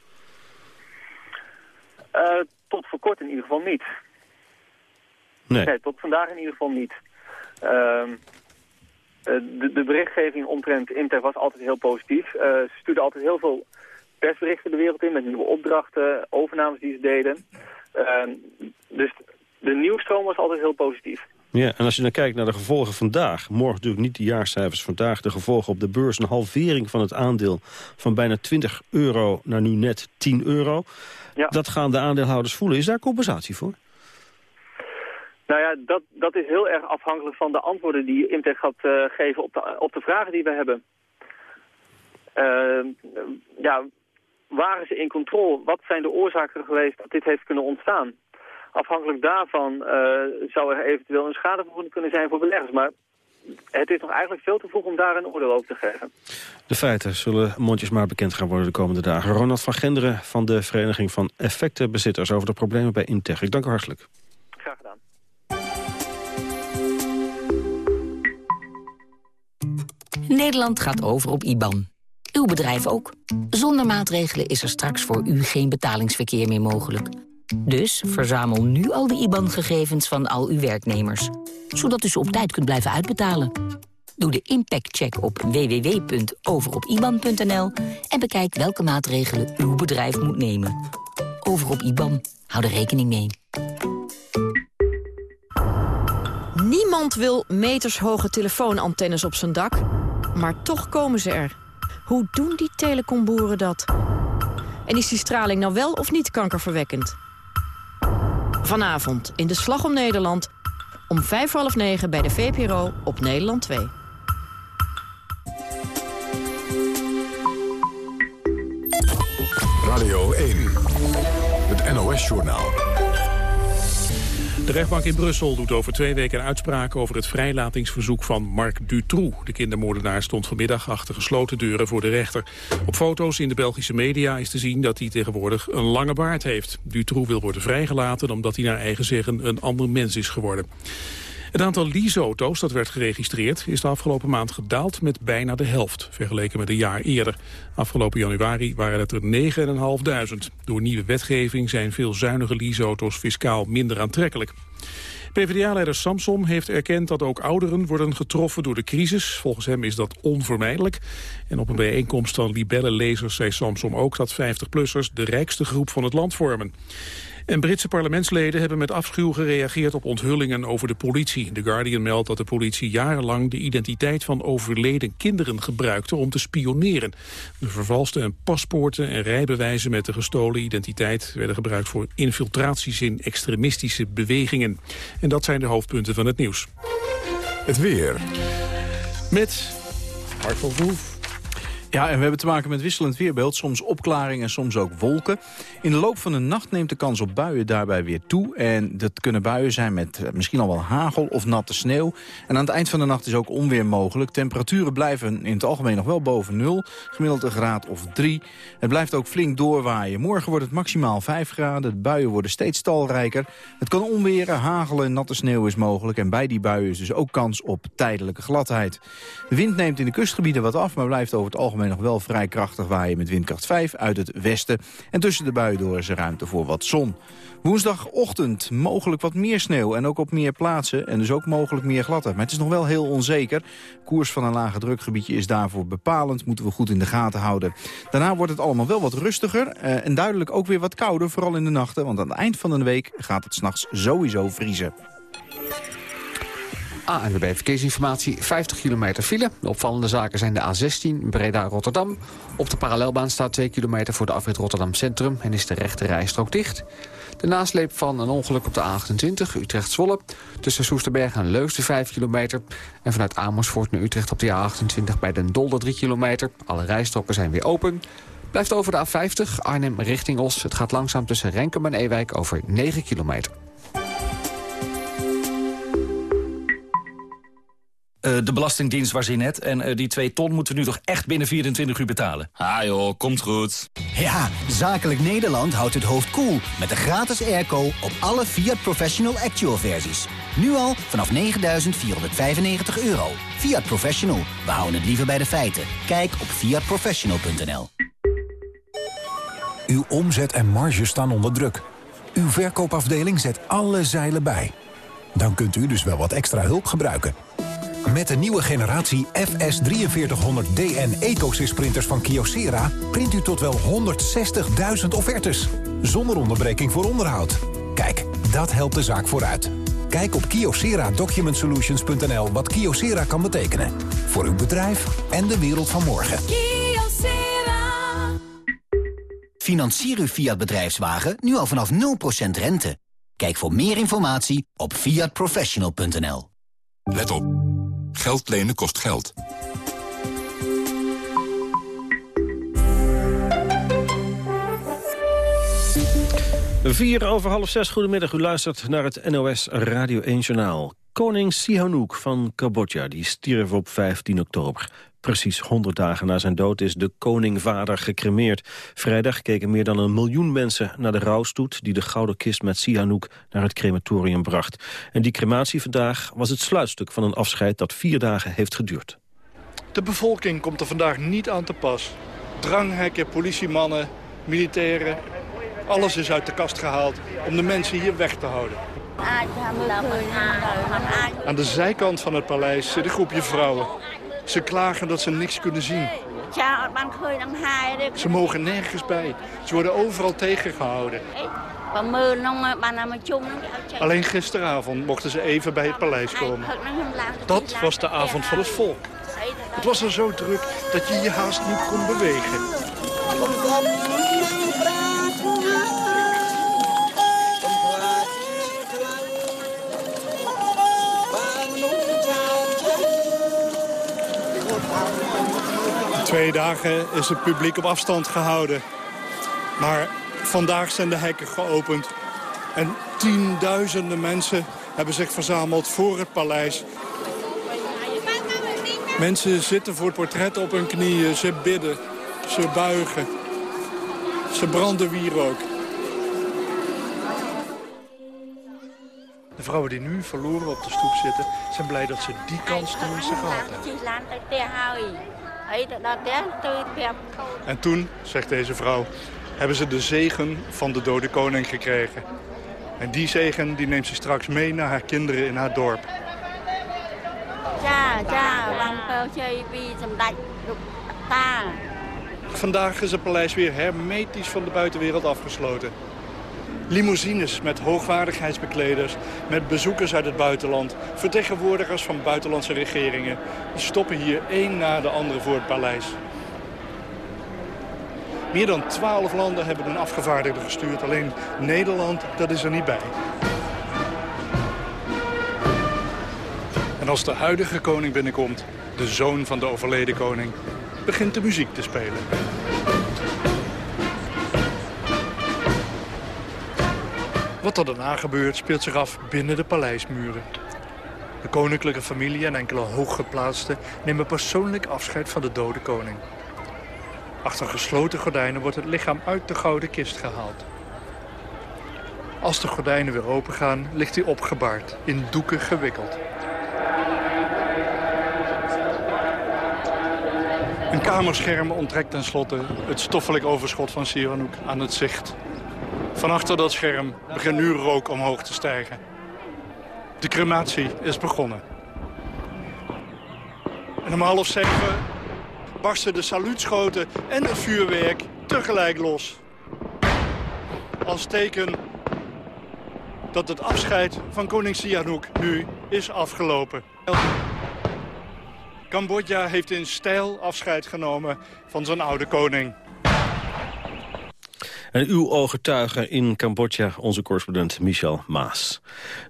tot voor kort in ieder geval niet. Nee. nee tot vandaag in ieder geval niet. Ehm, de, de, berichtgeving omtrent Intech was altijd heel positief. ze stuurden altijd heel veel persberichten de wereld in met nieuwe opdrachten, overnames die ze deden. Uh, dus de nieuwstroom was altijd heel positief. Ja, en als je dan kijkt naar de gevolgen vandaag... morgen natuurlijk niet de jaarcijfers, vandaag de gevolgen op de beurs... een halvering van het aandeel van bijna 20 euro naar nu net 10 euro. Ja. Dat gaan de aandeelhouders voelen. Is daar compensatie voor? Nou ja, dat, dat is heel erg afhankelijk van de antwoorden die Imtech gaat uh, geven op de, op de vragen die we hebben. Uh, ja, waren ze in controle? Wat zijn de oorzaken geweest dat dit heeft kunnen ontstaan? Afhankelijk daarvan uh, zou er eventueel een schadevergoeding kunnen zijn voor beleggers. Maar het is nog eigenlijk veel te vroeg om daar een oordeel over te geven. De feiten zullen mondjesmaar bekend gaan worden de komende dagen. Ronald van Genderen van de Vereniging van Effectenbezitters... over de problemen bij Intech. Ik dank u hartelijk. Graag gedaan. Nederland gaat over op IBAN. Uw bedrijf ook. Zonder maatregelen is er straks voor u geen betalingsverkeer meer mogelijk. Dus verzamel nu al de IBAN-gegevens van al uw werknemers. Zodat u ze op tijd kunt blijven uitbetalen. Doe de impactcheck op www.overopiban.nl en bekijk welke maatregelen uw bedrijf moet nemen. Over op IBAN. Hou er rekening mee. Niemand wil metershoge telefoonantennes op zijn dak, maar toch komen ze er. Hoe doen die telecomboeren dat? En is die straling nou wel of niet kankerverwekkend? Vanavond in de Slag om Nederland om vijf half negen bij de VPRO op Nederland 2. Radio 1, het NOS-journaal. De rechtbank in Brussel doet over twee weken een uitspraak over het vrijlatingsverzoek van Marc Dutroux. De kindermoordenaar stond vanmiddag achter gesloten deuren voor de rechter. Op foto's in de Belgische media is te zien dat hij tegenwoordig een lange baard heeft. Dutroux wil worden vrijgelaten omdat hij naar eigen zeggen een ander mens is geworden. Het aantal leaseauto's dat werd geregistreerd is de afgelopen maand gedaald met bijna de helft, vergeleken met een jaar eerder. Afgelopen januari waren het er 9.500. Door nieuwe wetgeving zijn veel zuinige leaseauto's fiscaal minder aantrekkelijk. PvdA-leider Samsom heeft erkend dat ook ouderen worden getroffen door de crisis. Volgens hem is dat onvermijdelijk. En op een bijeenkomst van libelle-lezers zei Samsom ook dat 50-plussers de rijkste groep van het land vormen. En Britse parlementsleden hebben met afschuw gereageerd op onthullingen over de politie. The Guardian meldt dat de politie jarenlang de identiteit van overleden kinderen gebruikte om te spioneren. De vervalste paspoorten en rijbewijzen met de gestolen identiteit werden gebruikt voor infiltraties in extremistische bewegingen. En dat zijn de hoofdpunten van het nieuws. Het weer. Met Verhoef. Ja, en we hebben te maken met wisselend weerbeeld. Soms opklaring en soms ook wolken. In de loop van de nacht neemt de kans op buien daarbij weer toe. En dat kunnen buien zijn met eh, misschien al wel hagel of natte sneeuw. En aan het eind van de nacht is ook onweer mogelijk. Temperaturen blijven in het algemeen nog wel boven nul. Gemiddeld een graad of drie. Het blijft ook flink doorwaaien. Morgen wordt het maximaal 5 graden. De buien worden steeds talrijker. Het kan onweren, hagelen en natte sneeuw is mogelijk. En bij die buien is dus ook kans op tijdelijke gladheid. De wind neemt in de kustgebieden wat af, maar blijft over het algemeen nog wel vrij krachtig waaien met windkracht 5 uit het westen. En tussen de buien door is er ruimte voor wat zon. Woensdagochtend mogelijk wat meer sneeuw en ook op meer plaatsen. En dus ook mogelijk meer gladheid. Maar het is nog wel heel onzeker. Koers van een lage drukgebiedje is daarvoor bepalend. Moeten we goed in de gaten houden. Daarna wordt het allemaal wel wat rustiger. Eh, en duidelijk ook weer wat kouder, vooral in de nachten. Want aan het eind van de week gaat het s'nachts sowieso vriezen. ANWB Verkeersinformatie, 50 kilometer file. De opvallende zaken zijn de A16 Breda-Rotterdam. Op de parallelbaan staat 2 kilometer voor de afrit Rotterdam Centrum... en is de rechte rijstrook dicht. De nasleep van een ongeluk op de A28 Utrecht-Zwolle. Tussen Soesterberg en Leusden 5 kilometer. En vanuit Amersfoort naar Utrecht op de A28 bij Den Dolder 3 kilometer. Alle rijstroken zijn weer open. Blijft over de A50 Arnhem richting Os. Het gaat langzaam tussen Renkum en Ewijk over 9 kilometer. Uh, de Belastingdienst was in net. En uh, die 2 ton moeten we nu toch echt binnen 24 uur betalen. Ah joh, komt goed. Ja, Zakelijk Nederland houdt het hoofd koel cool met de gratis airco op alle Fiat Professional Actual versies. Nu al vanaf 9.495 euro. Fiat Professional, we houden het liever bij de feiten. Kijk op fiatprofessional.nl Uw omzet en marge staan onder druk. Uw verkoopafdeling zet alle zeilen bij. Dan kunt u dus wel wat extra hulp gebruiken. Met de nieuwe generatie FS4300DN EcoSys printers van Kyocera... print u tot wel 160.000 offertes. Zonder onderbreking voor onderhoud. Kijk, dat helpt de zaak vooruit. Kijk op kyocera-documentsolutions.nl wat Kyocera kan betekenen. Voor uw bedrijf en de wereld van morgen. Kyocera. Financier uw Fiat bedrijfswagen nu al vanaf 0% rente. Kijk voor meer informatie op fiatprofessional.nl. Let op. Geld lenen kost geld. Vier over half zes, goedemiddag. U luistert naar het NOS Radio 1 Journaal. Koning Sihanouk van Cambodja die stierf op 15 oktober. Precies 100 dagen na zijn dood is de koningvader gecremeerd. Vrijdag keken meer dan een miljoen mensen naar de rouwstoet... die de gouden kist met Sihanouk naar het crematorium bracht. En die crematie vandaag was het sluitstuk van een afscheid... dat vier dagen heeft geduurd. De bevolking komt er vandaag niet aan te pas. Dranghekken, politiemannen, militairen. Alles is uit de kast gehaald om de mensen hier weg te houden. Aan de zijkant van het paleis zit een groepje vrouwen. Ze klagen dat ze niks kunnen zien. Ze mogen nergens bij. Ze worden overal tegengehouden. Alleen gisteravond mochten ze even bij het paleis komen. Dat was de avond van het volk. Het was er zo druk dat je je haast niet kon bewegen. Twee dagen is het publiek op afstand gehouden. Maar vandaag zijn de hekken geopend. En tienduizenden mensen hebben zich verzameld voor het paleis. Mensen zitten voor het portret op hun knieën. Ze bidden. Ze buigen. Ze branden wierook. De vrouwen die nu verloren op de stoep zitten... zijn blij dat ze die kans tenminste gehad hebben. En toen, zegt deze vrouw, hebben ze de zegen van de dode koning gekregen. En die zegen die neemt ze straks mee naar haar kinderen in haar dorp. Vandaag is het paleis weer hermetisch van de buitenwereld afgesloten. Limousines met hoogwaardigheidsbekleders, met bezoekers uit het buitenland... vertegenwoordigers van buitenlandse regeringen... die stoppen hier één na de andere voor het paleis. Meer dan twaalf landen hebben een afgevaardigde gestuurd. Alleen Nederland, dat is er niet bij. En als de huidige koning binnenkomt, de zoon van de overleden koning... begint de muziek te spelen. Wat er daarna gebeurt speelt zich af binnen de paleismuren. De koninklijke familie en enkele hooggeplaatsten nemen persoonlijk afscheid van de dode koning. Achter gesloten gordijnen wordt het lichaam uit de gouden kist gehaald. Als de gordijnen weer opengaan, ligt hij opgebaard, in doeken gewikkeld. Een kamerscherm onttrekt tenslotte het stoffelijk overschot van Sihanouk aan het zicht. Van achter dat scherm begint nu rook omhoog te stijgen. De crematie is begonnen. En om half zeven barsten de saluutschoten en het vuurwerk tegelijk los. Als teken dat het afscheid van koning Sihanouk nu is afgelopen. Cambodja heeft in stijl afscheid genomen van zijn oude koning. En uw ooggetuige in Cambodja, onze correspondent Michel Maas.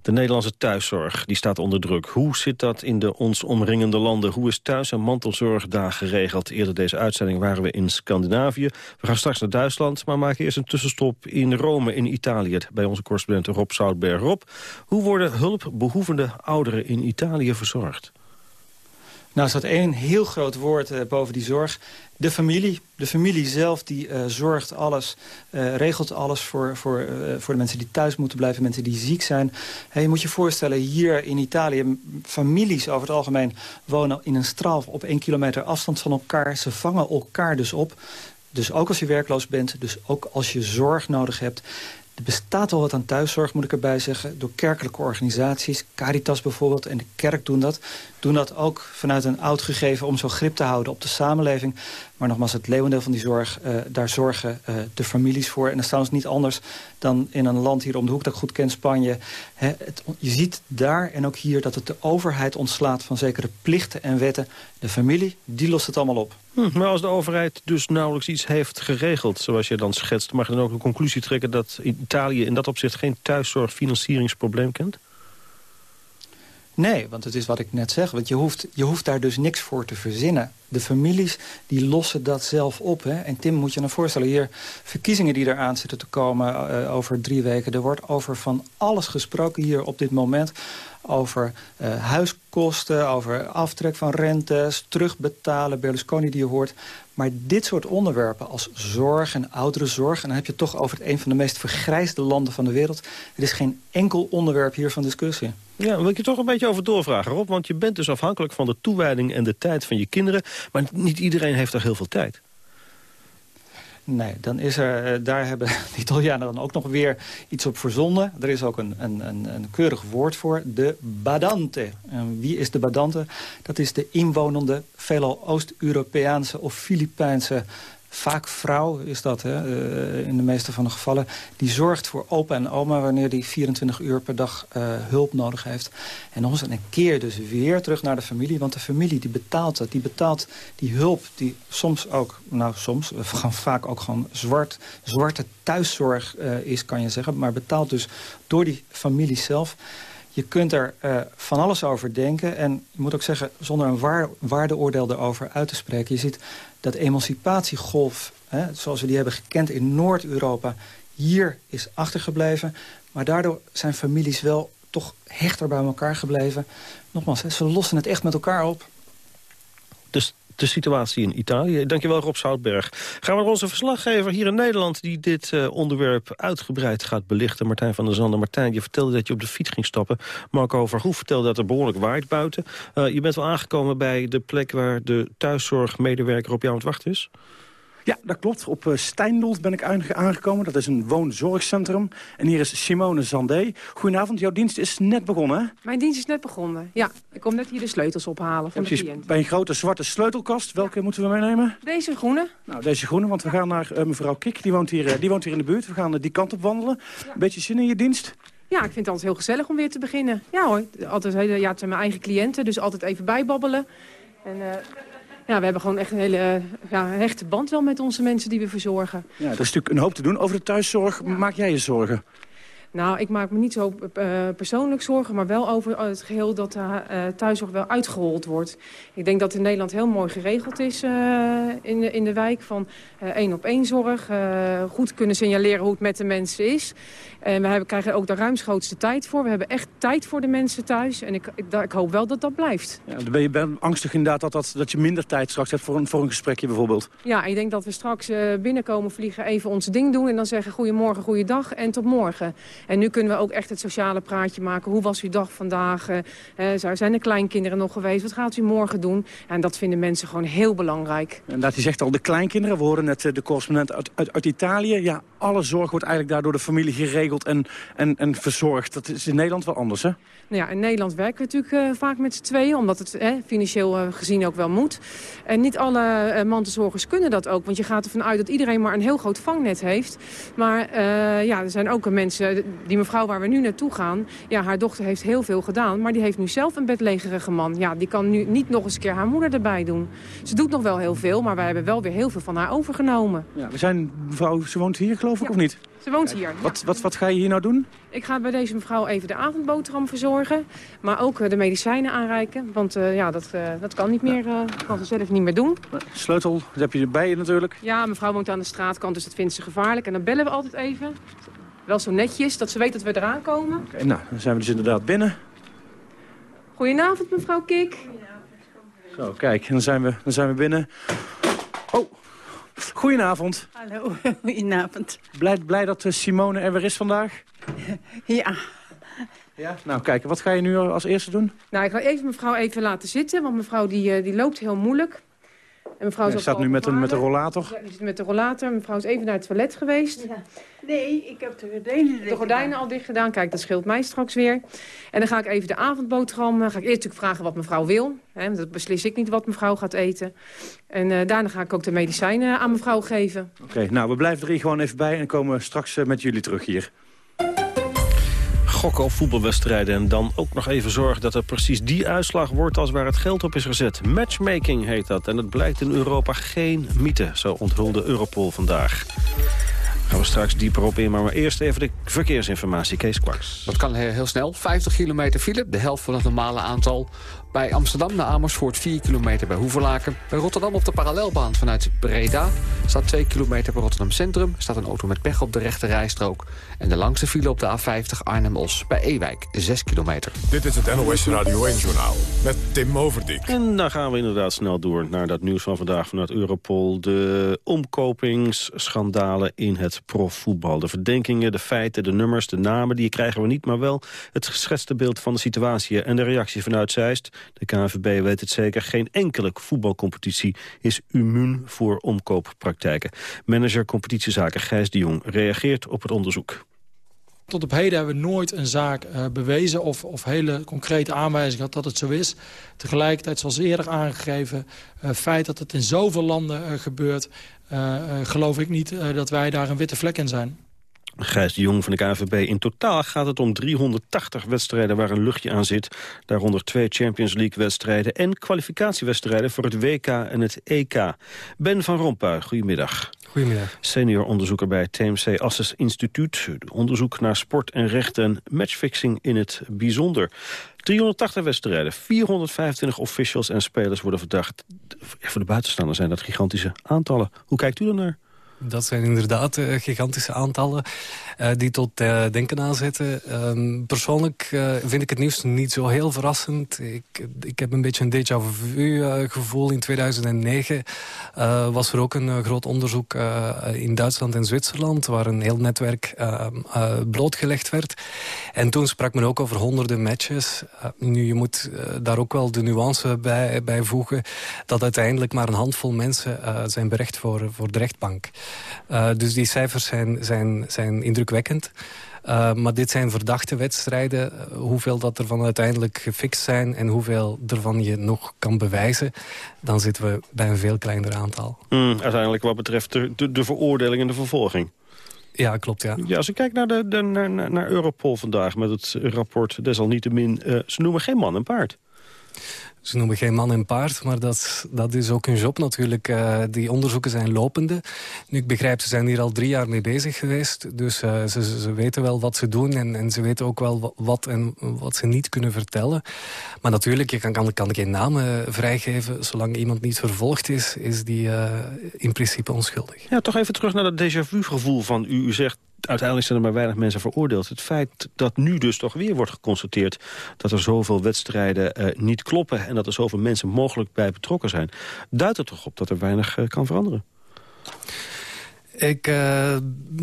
De Nederlandse thuiszorg die staat onder druk. Hoe zit dat in de ons omringende landen? Hoe is thuis- en mantelzorg daar geregeld? Eerder deze uitzending waren we in Scandinavië. We gaan straks naar Duitsland, maar maken eerst een tussenstop in Rome in Italië. Bij onze correspondent Rob Zoutberg. Rob, hoe worden hulpbehoevende ouderen in Italië verzorgd? Nou, staat één heel groot woord uh, boven die zorg. De familie. De familie zelf die uh, zorgt alles, uh, regelt alles voor, voor, voor de mensen die thuis moeten blijven, mensen die ziek zijn. Hey, je moet je voorstellen, hier in Italië, families over het algemeen wonen in een straal op één kilometer afstand van elkaar. Ze vangen elkaar dus op. Dus ook als je werkloos bent, dus ook als je zorg nodig hebt. Er bestaat al wat aan thuiszorg, moet ik erbij zeggen, door kerkelijke organisaties. Caritas bijvoorbeeld en de kerk doen dat. Doen dat ook vanuit een oud gegeven om zo grip te houden op de samenleving. Maar nogmaals, het leeuwendeel van die zorg, uh, daar zorgen uh, de families voor. En dat is trouwens niet anders dan in een land hier om de hoek dat ik goed ken, Spanje. Je ziet daar en ook hier dat het de overheid ontslaat van zekere plichten en wetten. De familie, die lost het allemaal op. Hm, maar als de overheid dus nauwelijks iets heeft geregeld, zoals je dan schetst... mag je dan ook een conclusie trekken dat Italië in dat opzicht geen thuiszorgfinancieringsprobleem kent? Nee, want het is wat ik net zeg. Want je hoeft, je hoeft daar dus niks voor te verzinnen. De families die lossen dat zelf op. Hè? En Tim, moet je nou voorstellen... hier verkiezingen die eraan zitten te komen uh, over drie weken. Er wordt over van alles gesproken hier op dit moment. Over uh, huiskosten, over aftrek van rentes, terugbetalen. Berlusconi die je hoort. Maar dit soort onderwerpen als zorg en ouderenzorg... en dan heb je toch over het een van de meest vergrijsde landen van de wereld... er is geen enkel onderwerp hier van discussie. Ja, wil ik je toch een beetje over doorvragen, Rob. Want je bent dus afhankelijk van de toewijding en de tijd van je kinderen. Maar niet iedereen heeft er heel veel tijd. Nee, dan is er, eh, daar hebben de Italianen dan ook nog weer iets op verzonnen. Er is ook een, een, een, een keurig woord voor, de badante. En wie is de badante? Dat is de inwonende, veelal Oost-Europeaanse of Filipijnse vaak vrouw is dat hè, uh, in de meeste van de gevallen... die zorgt voor opa en oma wanneer die 24 uur per dag uh, hulp nodig heeft. En eens een keer dus weer terug naar de familie. Want de familie die betaalt dat. Die betaalt die hulp die soms ook, nou soms, gaan vaak ook gewoon zwart, zwarte thuiszorg is, kan je zeggen. Maar betaald dus door die familie zelf. Je kunt er van alles over denken. En je moet ook zeggen, zonder een waar, waardeoordeel erover uit te spreken... je ziet dat emancipatiegolf, hè, zoals we die hebben gekend in Noord-Europa... hier is achtergebleven. Maar daardoor zijn families wel toch hechter bij elkaar gebleven. Nogmaals, ze lossen het echt met elkaar op. De situatie in Italië. Dankjewel Rob Zoutberg. Gaan we naar onze verslaggever hier in Nederland... die dit uh, onderwerp uitgebreid gaat belichten. Martijn van der Zanden. Martijn, je vertelde dat je op de fiets ging stappen. Marco Verhoef vertelde dat er behoorlijk waait buiten. Uh, je bent wel aangekomen bij de plek waar de thuiszorgmedewerker op jou aan het wachten is? Ja, dat klopt. Op uh, Steindold ben ik aangekomen. Dat is een woonzorgcentrum. En hier is Simone Zandé. Goedenavond, jouw dienst is net begonnen, hè? Mijn dienst is net begonnen, ja. Ik kom net hier de sleutels ophalen van ja, de cliënt. Bij een grote zwarte sleutelkast. Welke ja. moeten we meenemen? Deze groene. Nou, deze groene, want we gaan naar uh, mevrouw Kik. Die woont, hier, uh, die woont hier in de buurt. We gaan die kant op wandelen. Een beetje zin in je dienst? Ja, ik vind het altijd heel gezellig om weer te beginnen. Ja hoor, altijd, ja, het zijn mijn eigen cliënten, dus altijd even bijbabbelen. En ja, we hebben gewoon echt een hele ja, hechte band wel met onze mensen die we verzorgen. Ja, er is natuurlijk een hoop te doen. Over de thuiszorg ja. maak jij je zorgen? Nou, ik maak me niet zo uh, persoonlijk zorgen, maar wel over het geheel dat de uh, thuiszorg wel uitgerold wordt. Ik denk dat het in Nederland heel mooi geregeld is in, de, in de wijk van één op één zorg. goed kunnen signaleren hoe het met de mensen is. En we hebben, krijgen ook de ruimschoots tijd voor. We hebben echt tijd voor de mensen thuis. En ik, ik, ik hoop wel dat dat blijft. Ja, dan ben je ben angstig inderdaad dat, dat, dat je minder tijd straks hebt voor een, voor een gesprekje bijvoorbeeld. Ja, ik denk dat we straks binnenkomen vliegen, even ons ding doen... en dan zeggen goedemorgen, goeiedag en tot morgen. En nu kunnen we ook echt het sociale praatje maken. Hoe was uw dag vandaag? Uh, zijn er kleinkinderen nog geweest? Wat gaat u morgen doen? En dat vinden mensen gewoon heel belangrijk. En dat hij zegt al, de kleinkinderen. We horen net de correspondent uit, uit, uit, Italië. Ja, alle zorg wordt eigenlijk daar door de familie geregeld en, en, en verzorgd. Dat is in Nederland wel anders, hè? Nou ja, in Nederland werken we natuurlijk uh, vaak met z'n tweeën. Omdat het eh, financieel uh, gezien ook wel moet. En niet alle uh, mantelzorgers kunnen dat ook. Want je gaat ervan uit dat iedereen maar een heel groot vangnet heeft. Maar ja, er zijn ook mensen... Die mevrouw waar we nu naartoe gaan... ja, haar dochter heeft heel veel gedaan. Maar die heeft nu zelf een bedlegerige man. Ja, die kan nu niet nog eens een keer haar moeder erbij doen. Ze doet nog wel heel veel, maar wij hebben wel weer heel veel van haar overgenomen. Ja, we zijn, mevrouw, ze woont hier geloof ik, ja. of niet? Ze woont hier. Wat, wat, wat ga je hier nou doen? Ik ga bij deze mevrouw even de avondboterham verzorgen. Maar ook uh, de medicijnen aanreiken. Want uh, ja, dat, uh, dat kan niet meer. Dat kan ze zelf niet meer doen. Sleutel, dat heb je erbij natuurlijk. Ja, mevrouw woont aan de straatkant, dus dat vindt ze gevaarlijk. En dan bellen we altijd even. Wel zo netjes, dat ze weet dat we eraan komen. Oké, okay, nou, dan zijn we dus inderdaad binnen. Goedenavond, mevrouw Kik. Zo, kijk, dan zijn we, dan zijn we binnen. Oh, Goedenavond. Hallo, goedenavond. Blij, blij dat Simone er weer is vandaag? Ja. Ja? Nou, kijk, wat ga je nu als eerste doen? Nou, ik ga even mevrouw even laten zitten, want mevrouw die, die loopt heel moeilijk. En mevrouw ja, staat nu met een, met een rollator? Ja, die zit met de rollator. Mevrouw is even naar het toilet geweest. Ja. Nee, ik heb de gordijnen dicht De gordijnen al dicht gedaan. Kijk, dat scheelt mij straks weer. En dan ga ik even de avondboterham... ga ik eerst natuurlijk vragen wat mevrouw wil. Hè, dat beslis ik niet wat mevrouw gaat eten. En uh, daarna ga ik ook de medicijnen aan mevrouw geven. Oké, okay, nou, we blijven er hier gewoon even bij... en komen straks uh, met jullie terug hier gokken op voetbalwedstrijden... en dan ook nog even zorgen dat er precies die uitslag wordt... als waar het geld op is gezet. Matchmaking heet dat. En het blijkt in Europa geen mythe, zo onthulde Europol vandaag. Gaan we straks dieper op in, maar eerst even de verkeersinformatie. Kees Kwaks. Dat kan heel snel. 50 kilometer file, de helft van het normale aantal. Bij Amsterdam naar Amersfoort 4 kilometer bij Hoeverlaken. Bij Rotterdam op de parallelbaan vanuit Breda staat 2 kilometer bij Rotterdam Centrum. Staat een auto met pech op de rechte rijstrook. En de langste file op de A50 Arnhem-Os bij Ewijk 6 kilometer. Dit is het NOS Radio 1-journaal met Tim Overdijk. En dan gaan we inderdaad snel door naar dat nieuws van vandaag vanuit Europol. De omkopingsschandalen in het profvoetbal. De verdenkingen, de feiten, de nummers, de namen, die krijgen we niet. Maar wel het geschetste beeld van de situatie en de reactie vanuit Zeist. De KNVB weet het zeker. Geen enkele voetbalcompetitie is immuun voor omkooppraktijken. Manager competitiezaken Gijs de Jong reageert op het onderzoek. Tot op heden hebben we nooit een zaak uh, bewezen of, of, hele concrete aanwijzingen gehad dat het zo is. Tegelijkertijd, zoals eerder aangegeven, het uh, feit dat het in zoveel landen uh, gebeurt... geloof ik niet dat wij daar een witte vlek in zijn. Gijs de Jong van de KNVB. In totaal gaat het om 380 wedstrijden waar een luchtje aan zit. Daaronder twee Champions League-wedstrijden en kwalificatiewedstrijden voor het WK en het EK. Ben van Rompuy, goedemiddag. Goedemiddag. Senior onderzoeker bij het TMC Asses Instituut. Onderzoek naar sport en rechten en matchfixing in het bijzonder. 380 wedstrijden, 425 officials en spelers worden verdacht. Voor de buitenstaanders zijn dat gigantische aantallen. Hoe kijkt u ernaar? Dat zijn inderdaad uh, gigantische aantallen uh, die tot uh, denken aanzetten. Ehm, persoonlijk vind ik het nieuws niet zo heel verrassend. Ik, ik heb een beetje een déjà vu gevoel. In 2009 was er ook een groot onderzoek in Duitsland en Zwitserland... waar een heel netwerk blootgelegd werd. En toen sprak men ook over honderden matches. nu, je moet daar ook wel de nuance bij, bij voegen... dat uiteindelijk maar een handvol mensen zijn berecht voor, voor de rechtbank. Uh, dus die cijfers zijn, zijn, zijn indrukwekkend. Uh, maar dit zijn verdachte wedstrijden. Uh, hoeveel dat ervan uiteindelijk gefixt zijn... en hoeveel ervan je nog kan bewijzen... dan zitten we bij een veel kleiner aantal. Mm, uiteindelijk wat betreft de, de, de veroordeling en de vervolging. Ja, klopt, ja. ja als ik kijk naar, de, de, naar, naar Europol vandaag met het rapport... desalniettemin, uh, ze noemen geen man en paard. Ze noemen geen man en paard, maar dat, dat is ook hun job natuurlijk. Uh, die onderzoeken zijn lopende. Nu, ik begrijp, ze zijn hier al drie jaar mee bezig geweest. Dus uh, ze, ze weten wel wat ze doen en, en ze weten ook wel wat en wat ze niet kunnen vertellen. Maar natuurlijk, je kan, kan, kan geen namen vrijgeven. Zolang iemand niet vervolgd is, is die uh, in principe onschuldig. Ja, toch even terug naar dat déjà vu gevoel van u. U zegt uiteindelijk zijn er maar weinig mensen veroordeeld. Het feit dat nu dus toch weer wordt geconstateerd... dat er zoveel wedstrijden uh, niet kloppen... en dat er zoveel mensen mogelijk bij betrokken zijn... duidt er toch op dat er weinig uh, kan veranderen? Ik uh,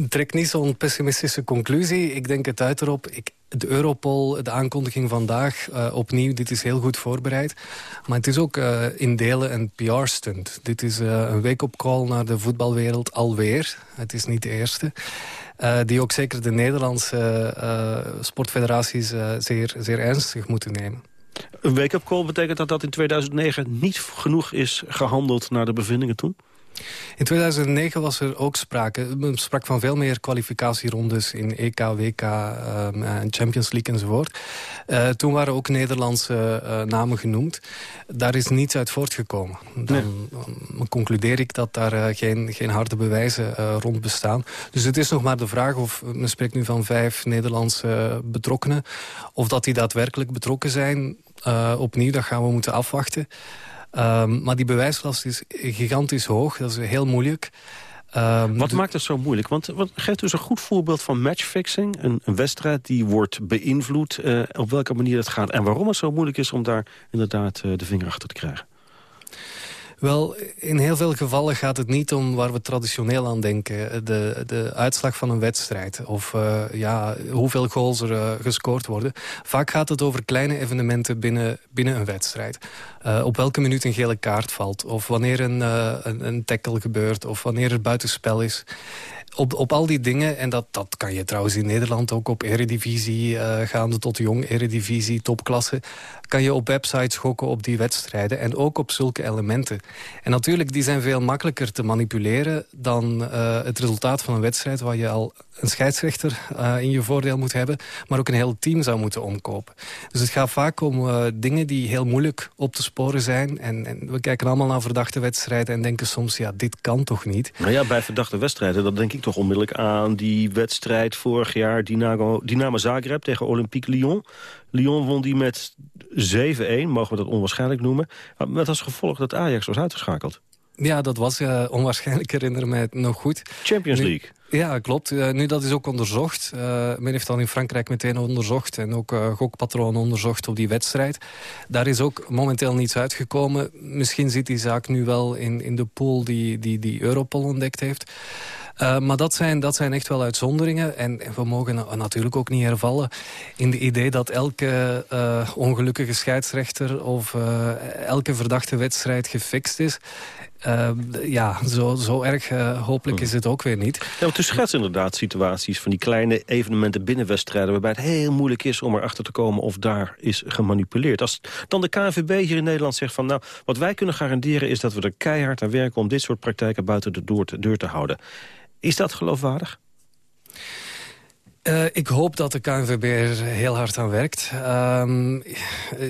trek niet zo'n pessimistische conclusie. Ik denk het uit erop. Ik, de Europol, de aankondiging vandaag, opnieuw, dit is heel goed voorbereid. Maar het is ook in delen een PR-stunt. Dit is een wake-up call naar de voetbalwereld alweer. Het is niet de eerste. Uh, die ook zeker de Nederlandse uh, sportfederaties uh, zeer, zeer ernstig moeten nemen. Een wake-up call betekent dat dat in 2009 niet genoeg is gehandeld naar de bevindingen toen? In 2009 was er ook sprake. Men sprak van veel meer kwalificatierondes in EK, WK, um, Champions League enzovoort. Uh, toen waren ook Nederlandse uh, namen genoemd. Daar is niets uit voortgekomen. Dan nee. concludeer ik dat daar uh, geen, geen harde bewijzen rond bestaan. Dus het is nog maar de vraag of, men spreekt nu van vijf Nederlandse betrokkenen... of dat die daadwerkelijk betrokken zijn. opnieuw, dat gaan we moeten afwachten. Um, maar die bewijslast is gigantisch hoog. Dat is heel moeilijk. Um, wat maakt het zo moeilijk? Want wat, geeft dus een goed voorbeeld van matchfixing. Een, een wedstrijd die wordt beïnvloed. Uh, op welke manier het gaat. En waarom het zo moeilijk is om daar inderdaad uh, de vinger achter te krijgen. Wel, in heel veel gevallen gaat het niet om waar we traditioneel aan denken. De, de uitslag van een wedstrijd. Of uh, ja, hoeveel goals er uh, gescoord worden. Vaak gaat het over kleine evenementen binnen, binnen een wedstrijd. Uh, op welke minuut een gele kaart valt. Of wanneer een, een, een tackle gebeurt. Of wanneer er buitenspel is op, op al die dingen, en dat, dat kan je trouwens in Nederland ook op eredivisie, uh, gaande tot jong, eredivisie, topklasse, kan je op websites gokken op die wedstrijden en ook op zulke elementen. En natuurlijk, die zijn veel makkelijker te manipuleren dan uh, het resultaat van een wedstrijd waar je al een scheidsrechter uh, in je voordeel moet hebben, maar ook een heel team zou moeten omkopen. Dus het gaat vaak om dingen die heel moeilijk op te sporen zijn. En, en, we kijken allemaal naar verdachte wedstrijden en denken soms, ja, dit kan toch niet? Nou ja, bij verdachte wedstrijden, dat denk ik denk toch onmiddellijk aan die wedstrijd vorig jaar... Dynamo, Dynamo Zagreb tegen Olympique Lyon. Lyon won die met 7-1, mogen we dat onwaarschijnlijk noemen. Met als gevolg dat Ajax was uitgeschakeld. Ja, dat was uh, onwaarschijnlijk, herinner mij nog goed. Champions League. ja, klopt. Uh, nu, dat is ook onderzocht. Uh, men heeft dan in Frankrijk meteen onderzocht... en ook gokpatronen onderzocht op die wedstrijd. Daar is ook momenteel niets uitgekomen. Misschien zit die zaak nu wel in, in de pool die, die, die Europol ontdekt heeft. Uh, maar dat zijn, dat zijn echt wel uitzonderingen. En, we mogen natuurlijk ook niet hervallen in de idee dat elke uh, ongelukkige scheidsrechter of uh, elke verdachte wedstrijd gefixt is. Uh, ja, zo, zo erg hopelijk is het ook weer niet. Ja, want u inderdaad situaties van die kleine evenementen binnenwedstrijden... waarbij het heel moeilijk is om erachter te komen of daar is gemanipuleerd. Als dan de KNVB hier in Nederland zegt van... nou, wat wij kunnen garanderen is dat we er keihard aan werken... om dit soort praktijken buiten de deur te houden. Is dat geloofwaardig? Uh, ik hoop dat de KNVB er heel hard aan werkt. Uh,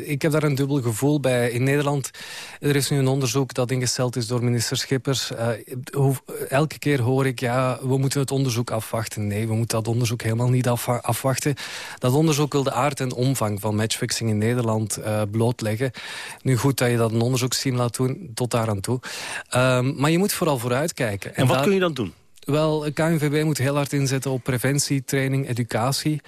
ik heb daar een dubbel gevoel bij. In Nederland er is nu een onderzoek dat ingesteld is door minister Schippers. Uh, hoe, elke keer hoor ik, ja, we moeten het onderzoek afwachten. Nee, we moeten dat onderzoek helemaal niet af, afwachten. Dat onderzoek wil de aard en omvang van matchfixing in Nederland uh, blootleggen. Nu goed dat je dat een onderzoeksteam laat doen, tot daar aan toe. Ehm, maar je moet vooral vooruitkijken. En, en wat daar... kun je dan doen? Wel, KNVB moet heel hard inzetten op preventie, training, educatie.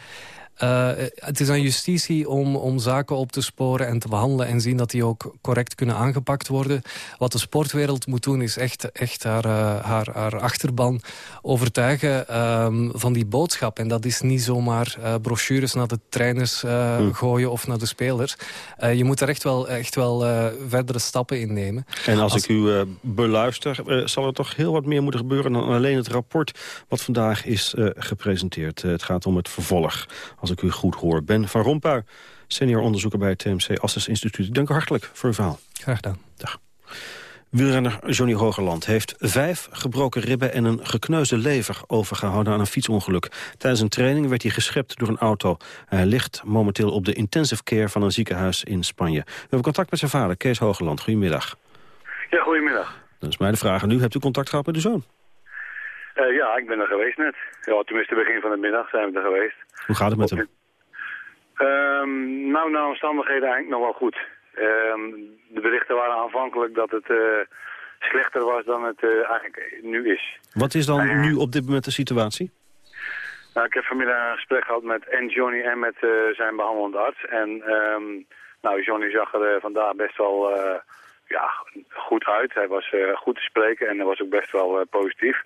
Uh, het is aan justitie om, om zaken op te sporen en te behandelen... en zien dat die ook correct kunnen aangepakt worden. Wat de sportwereld moet doen is echt, echt haar, uh, haar, haar achterban overtuigen um, van die boodschap. En dat is niet zomaar uh, brochures naar de trainers hm. gooien of naar de spelers. je moet er echt wel, echt wel verdere stappen in nemen. En als, als... ik u beluister, zal er toch heel wat meer moeten gebeuren... dan alleen het rapport wat vandaag is gepresenteerd. het gaat om het vervolg. Als als ik u goed hoor. Ben van Rompuy, senior onderzoeker bij het TMC Assess Instituut. Dank u hartelijk voor uw verhaal. Graag gedaan. Dag. Wielrenner Johnny Hogerland heeft vijf gebroken ribben en een gekneusde lever overgehouden aan een fietsongeluk. Tijdens een training werd hij geschept door een auto. Hij ligt momenteel op de intensive care van een ziekenhuis in Spanje. We hebben contact met zijn vader, Kees Hogerland. Goedemiddag. Ja, goedemiddag. Dan is mij de vraag nu, hebt u contact gehad met uw zoon? Uh, ja, ik ben er geweest net. Ja, tenminste begin van de middag zijn we er geweest. Hoe gaat het met hem? Um, nou, naar omstandigheden eigenlijk nog wel goed. Um, de berichten waren aanvankelijk dat het uh, slechter was dan het uh, eigenlijk nu is. Wat is dan nu op dit moment de situatie? Nou, ik heb vanmiddag een gesprek gehad met en Johnny en met zijn behandelend arts. En um, nou, Johnny zag er vandaag best wel ja, goed uit. Hij was goed te spreken en hij was ook best wel positief.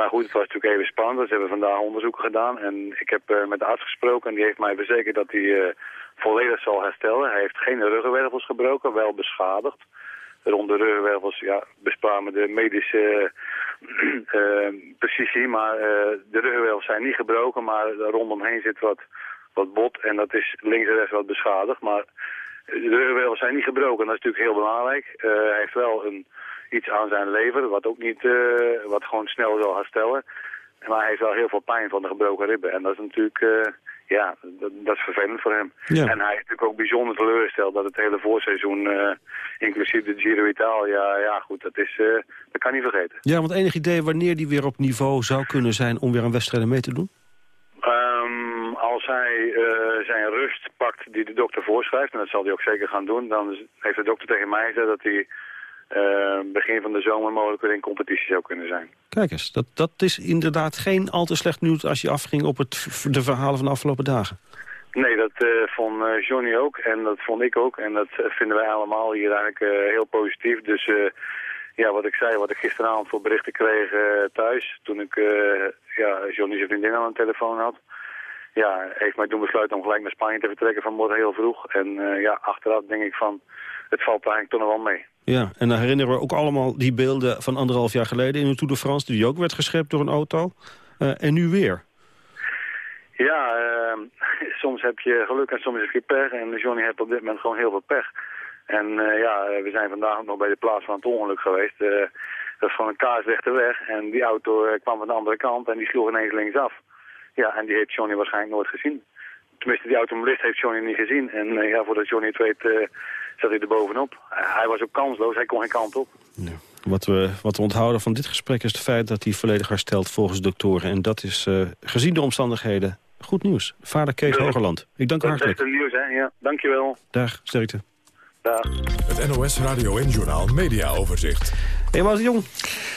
Maar goed, het was natuurlijk even spannend. Ze hebben vandaag onderzoeken gedaan. En ik heb uh, met de arts gesproken en die heeft mij verzekerd dat hij uh, volledig zal herstellen. Hij heeft geen ruggenwervels gebroken, wel beschadigd. Rond de ruggenwervels ja, bespamen de medische uh, precisie. Maar de ruggenwervels zijn niet gebroken, maar rondomheen zit wat, wat bot. En dat is links en rechts wat beschadigd. Maar de ruggenwervels zijn niet gebroken. Dat is natuurlijk heel belangrijk. hij heeft wel een iets aan zijn lever, wat ook niet, uh, wat gewoon snel zal herstellen. Maar hij heeft wel heel veel pijn van de gebroken ribben. En dat is natuurlijk, uh, ja, dat, dat, is vervelend voor hem. Ja. En hij is natuurlijk ook bijzonder teleurgesteld dat het hele voorseizoen, uh, inclusief de Giro Italia, ja goed, dat, is, dat kan niet vergeten. Ja, want enig idee wanneer die weer op niveau zou kunnen zijn om weer aan wedstrijden mee te doen? Um, als hij zijn rust pakt die de dokter voorschrijft, en dat zal hij ook zeker gaan doen, dan heeft de dokter tegen mij gezegd dat hij uh, begin van de zomer mogelijk weer in competitie zou kunnen zijn. Kijk eens, dat, dat is inderdaad geen al te slecht nieuws als je afging op het, de verhalen van de afgelopen dagen. Nee, dat uh, vond uh, Johnny ook en dat vond ik ook. En dat vinden wij allemaal hier eigenlijk heel positief. Dus ja, wat ik zei, wat ik gisteravond voor berichten kreeg thuis... toen ik ja, Johnny zijn vriendin aan de telefoon had... ja, heeft mij toen besluiten om gelijk naar Spanje te vertrekken vanmorgen heel vroeg. En ja, achteraf denk ik van, het valt eigenlijk toch nog wel mee. Ja, en dan herinneren we ook allemaal die beelden van anderhalf jaar geleden in de Tour de France... die ook werd geschept door een auto. Uh, en nu weer. Ja, uh, soms heb je geluk en soms heb je pech. En Johnny heeft op dit moment gewoon heel veel pech. En uh, ja, we zijn vandaag nog bij de plaats van het ongeluk geweest. dat is van een kaarsrechte weg. En die auto kwam van de andere kant en die sloeg ineens linksaf. Ja, en die heeft Johnny waarschijnlijk nooit gezien. Tenminste, die automobilist heeft Johnny niet gezien. En ja, voordat Johnny het weet zat hij er bovenop. hij was ook kansloos, hij kon geen kant op. Ja. Wat we, wat we onthouden van dit gesprek is het feit dat hij volledig herstelt volgens doktoren. En dat is uh, gezien de omstandigheden goed nieuws. Vader Kees Hogerland, ik dank u hartelijk. Dat is nieuws, hè? Ja, dankjewel. Dag, sterkte. Dag. Het NOS Radio en Journaal Media Overzicht. Ewout de Jong.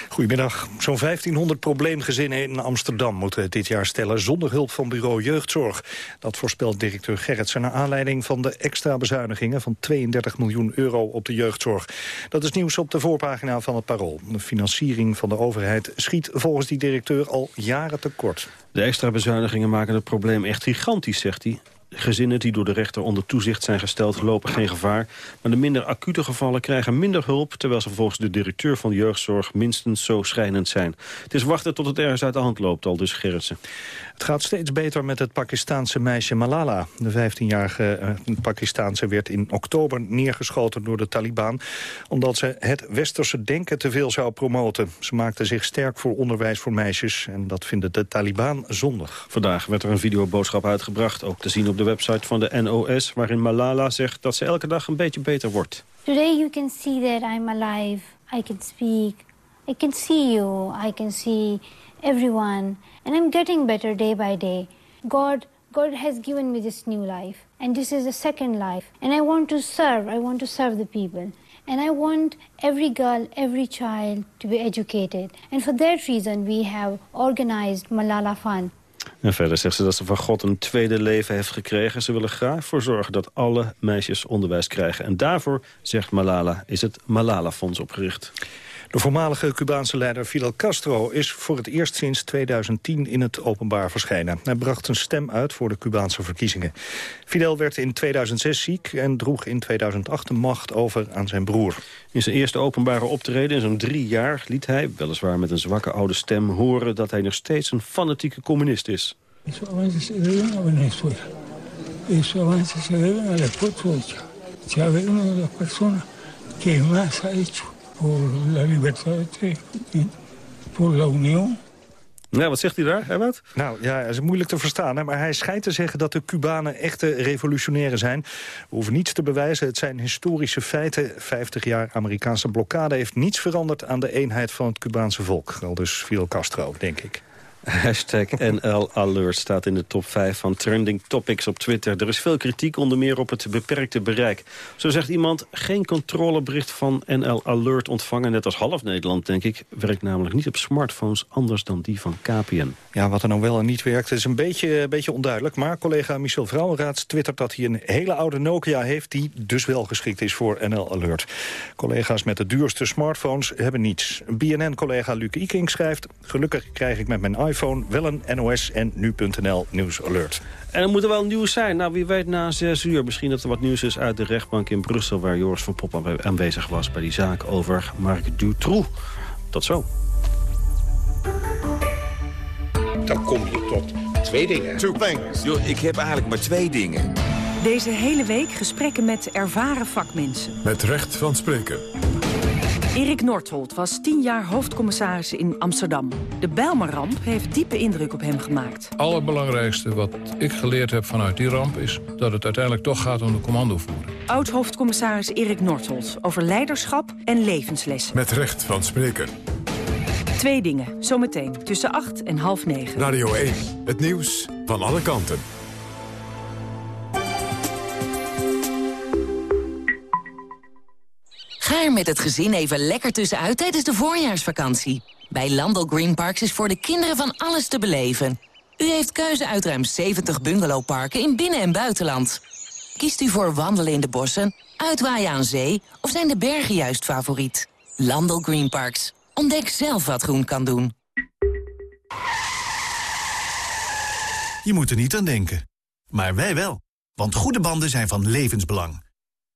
Goedemiddag. Zo'n 1500 probleemgezinnen in Amsterdam moeten dit jaar stellen zonder hulp van bureau jeugdzorg. Dat voorspelt directeur Gerritsen naar aanleiding van de extra bezuinigingen van 32 miljoen euro op de jeugdzorg. Dat is nieuws op de voorpagina van het Parool. De financiering van de overheid schiet volgens die directeur al jaren tekort. De extra bezuinigingen maken het probleem echt gigantisch, zegt hij. Gezinnen die door de rechter onder toezicht zijn gesteld lopen geen gevaar. Maar de minder acute gevallen krijgen minder hulp... terwijl ze volgens de directeur van de jeugdzorg minstens zo schrijnend zijn. Het is wachten tot het ergens uit de hand loopt, al dus Gerritsen. Het gaat steeds beter met het Pakistaanse meisje Malala. De 15-jarige uh, Pakistaanse werd in oktober neergeschoten door de Taliban... omdat ze het westerse denken te veel zou promoten. Ze maakte zich sterk voor onderwijs voor meisjes... en dat vinden de Taliban zondig. Vandaag werd er een videoboodschap uitgebracht, ook te zien op de website van de NOS... waarin Malala zegt dat ze elke dag een beetje beter wordt. Today you can see that I'm alive, I can speak, I can see you, I can see everyone... And I'm getting better day by day. God, God has given me this new life. And this is the second life. And I want to serve. I want to serve the people. And I want every girl, every child to be educated. And for that reason we have organized Malala Fund. En verder zegt ze dat ze van God een tweede leven heeft gekregen. Ze willen graag voor zorgen dat alle meisjes onderwijs krijgen. En daarvoor, zegt Malala, is het Malala Fonds opgericht. De voormalige Cubaanse leider Fidel Castro is voor het eerst sinds 2010 in het openbaar verschijnen. Hij bracht een stem uit voor de Cubaanse verkiezingen. Fidel werd in 2006 ziek en droeg in 2008 de macht over aan zijn broer. In zijn eerste openbare optreden in zo'n drie jaar liet hij, weliswaar met een zwakke oude stem, horen dat hij nog steeds een fanatieke communist is. Venezuela. Voor la libertad voor la Unión. Nou, wat zegt hij daar, Herbert? Nou ja, het is moeilijk te verstaan. Hè? Maar hij schijnt te zeggen dat de Cubanen echte revolutionairen zijn. We hoeven niets te bewijzen. Het zijn historische feiten. 50 jaar Amerikaanse blokkade heeft niets veranderd aan de eenheid van het Cubaanse volk. Al dus Fidel Castro, denk ik. Hashtag NL Alert staat in de top 5 van trending topics op Twitter. Er is veel kritiek, onder meer op het beperkte bereik. Zo zegt iemand, geen controlebericht van NL Alert ontvangen. Net als half Nederland, denk ik, werkt namelijk niet op smartphones... anders dan die van KPN. Ja, wat er nou wel en niet werkt, is een beetje, een beetje onduidelijk. Maar collega Michel Vrouwenraad twittert dat hij een hele oude Nokia heeft... die dus wel geschikt is voor NL Alert. Collega's met de duurste smartphones hebben niets. BNN-collega Luc Iking schrijft... gelukkig krijg ik met mijn iPhone iPhone wel een NOS en nu.nl nieuwsalert. En er moet er wel nieuws zijn. Nou, wie weet na zes uur. Misschien dat er wat nieuws is uit de rechtbank in Brussel... waar Joris van Pop aanwezig was bij die zaak over Marc Dutroux. Tot zo. Dan kom je tot twee dingen. Two things. Yo, ik heb eigenlijk maar twee dingen. Deze hele week gesprekken met ervaren vakmensen. Met recht van spreken. Erik Northolt was tien jaar hoofdcommissaris in Amsterdam. De Bijlmerramp heeft diepe indruk op hem gemaakt. Het allerbelangrijkste wat ik geleerd heb vanuit die ramp... is dat het uiteindelijk toch gaat om de commandovoering. Oud-hoofdcommissaris Erik Northolt over leiderschap en levenslessen. Met recht van spreken. Twee dingen, zometeen, tussen acht en half negen. Radio 1, het nieuws van alle kanten. Ga er met het gezin even lekker tussenuit tijdens de voorjaarsvakantie. Bij Landel Green Parks is voor de kinderen van alles te beleven. U heeft keuze uit ruim 70 bungalowparken in binnen- en buitenland. Kiest u voor wandelen in de bossen, uitwaaien aan zee... of zijn de bergen juist favoriet? Landel Green Parks. Ontdek zelf wat groen kan doen. Je moet er niet aan denken. Maar wij wel. Want goede banden zijn van levensbelang.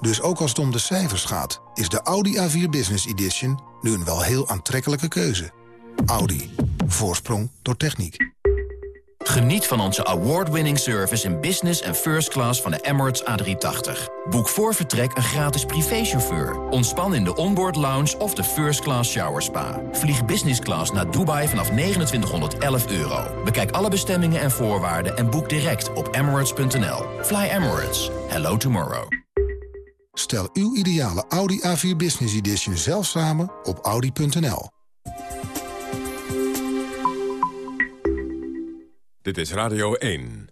Dus ook als het om de cijfers gaat, is de Audi A4 Business Edition nu een wel heel aantrekkelijke keuze. Audi. Voorsprong door techniek. Geniet van onze award-winning service in business en first class van de Emirates A380. Boek voor vertrek een gratis privéchauffeur. Ontspan in de onboard lounge of de first class shower spa. Vlieg business class naar Dubai vanaf 2911 euro. Bekijk alle bestemmingen en voorwaarden en boek direct op emirates.nl. Fly Emirates. Hello tomorrow. Stel uw ideale Audi A4 Business Edition zelf samen op audi.nl. Dit is Radio 1.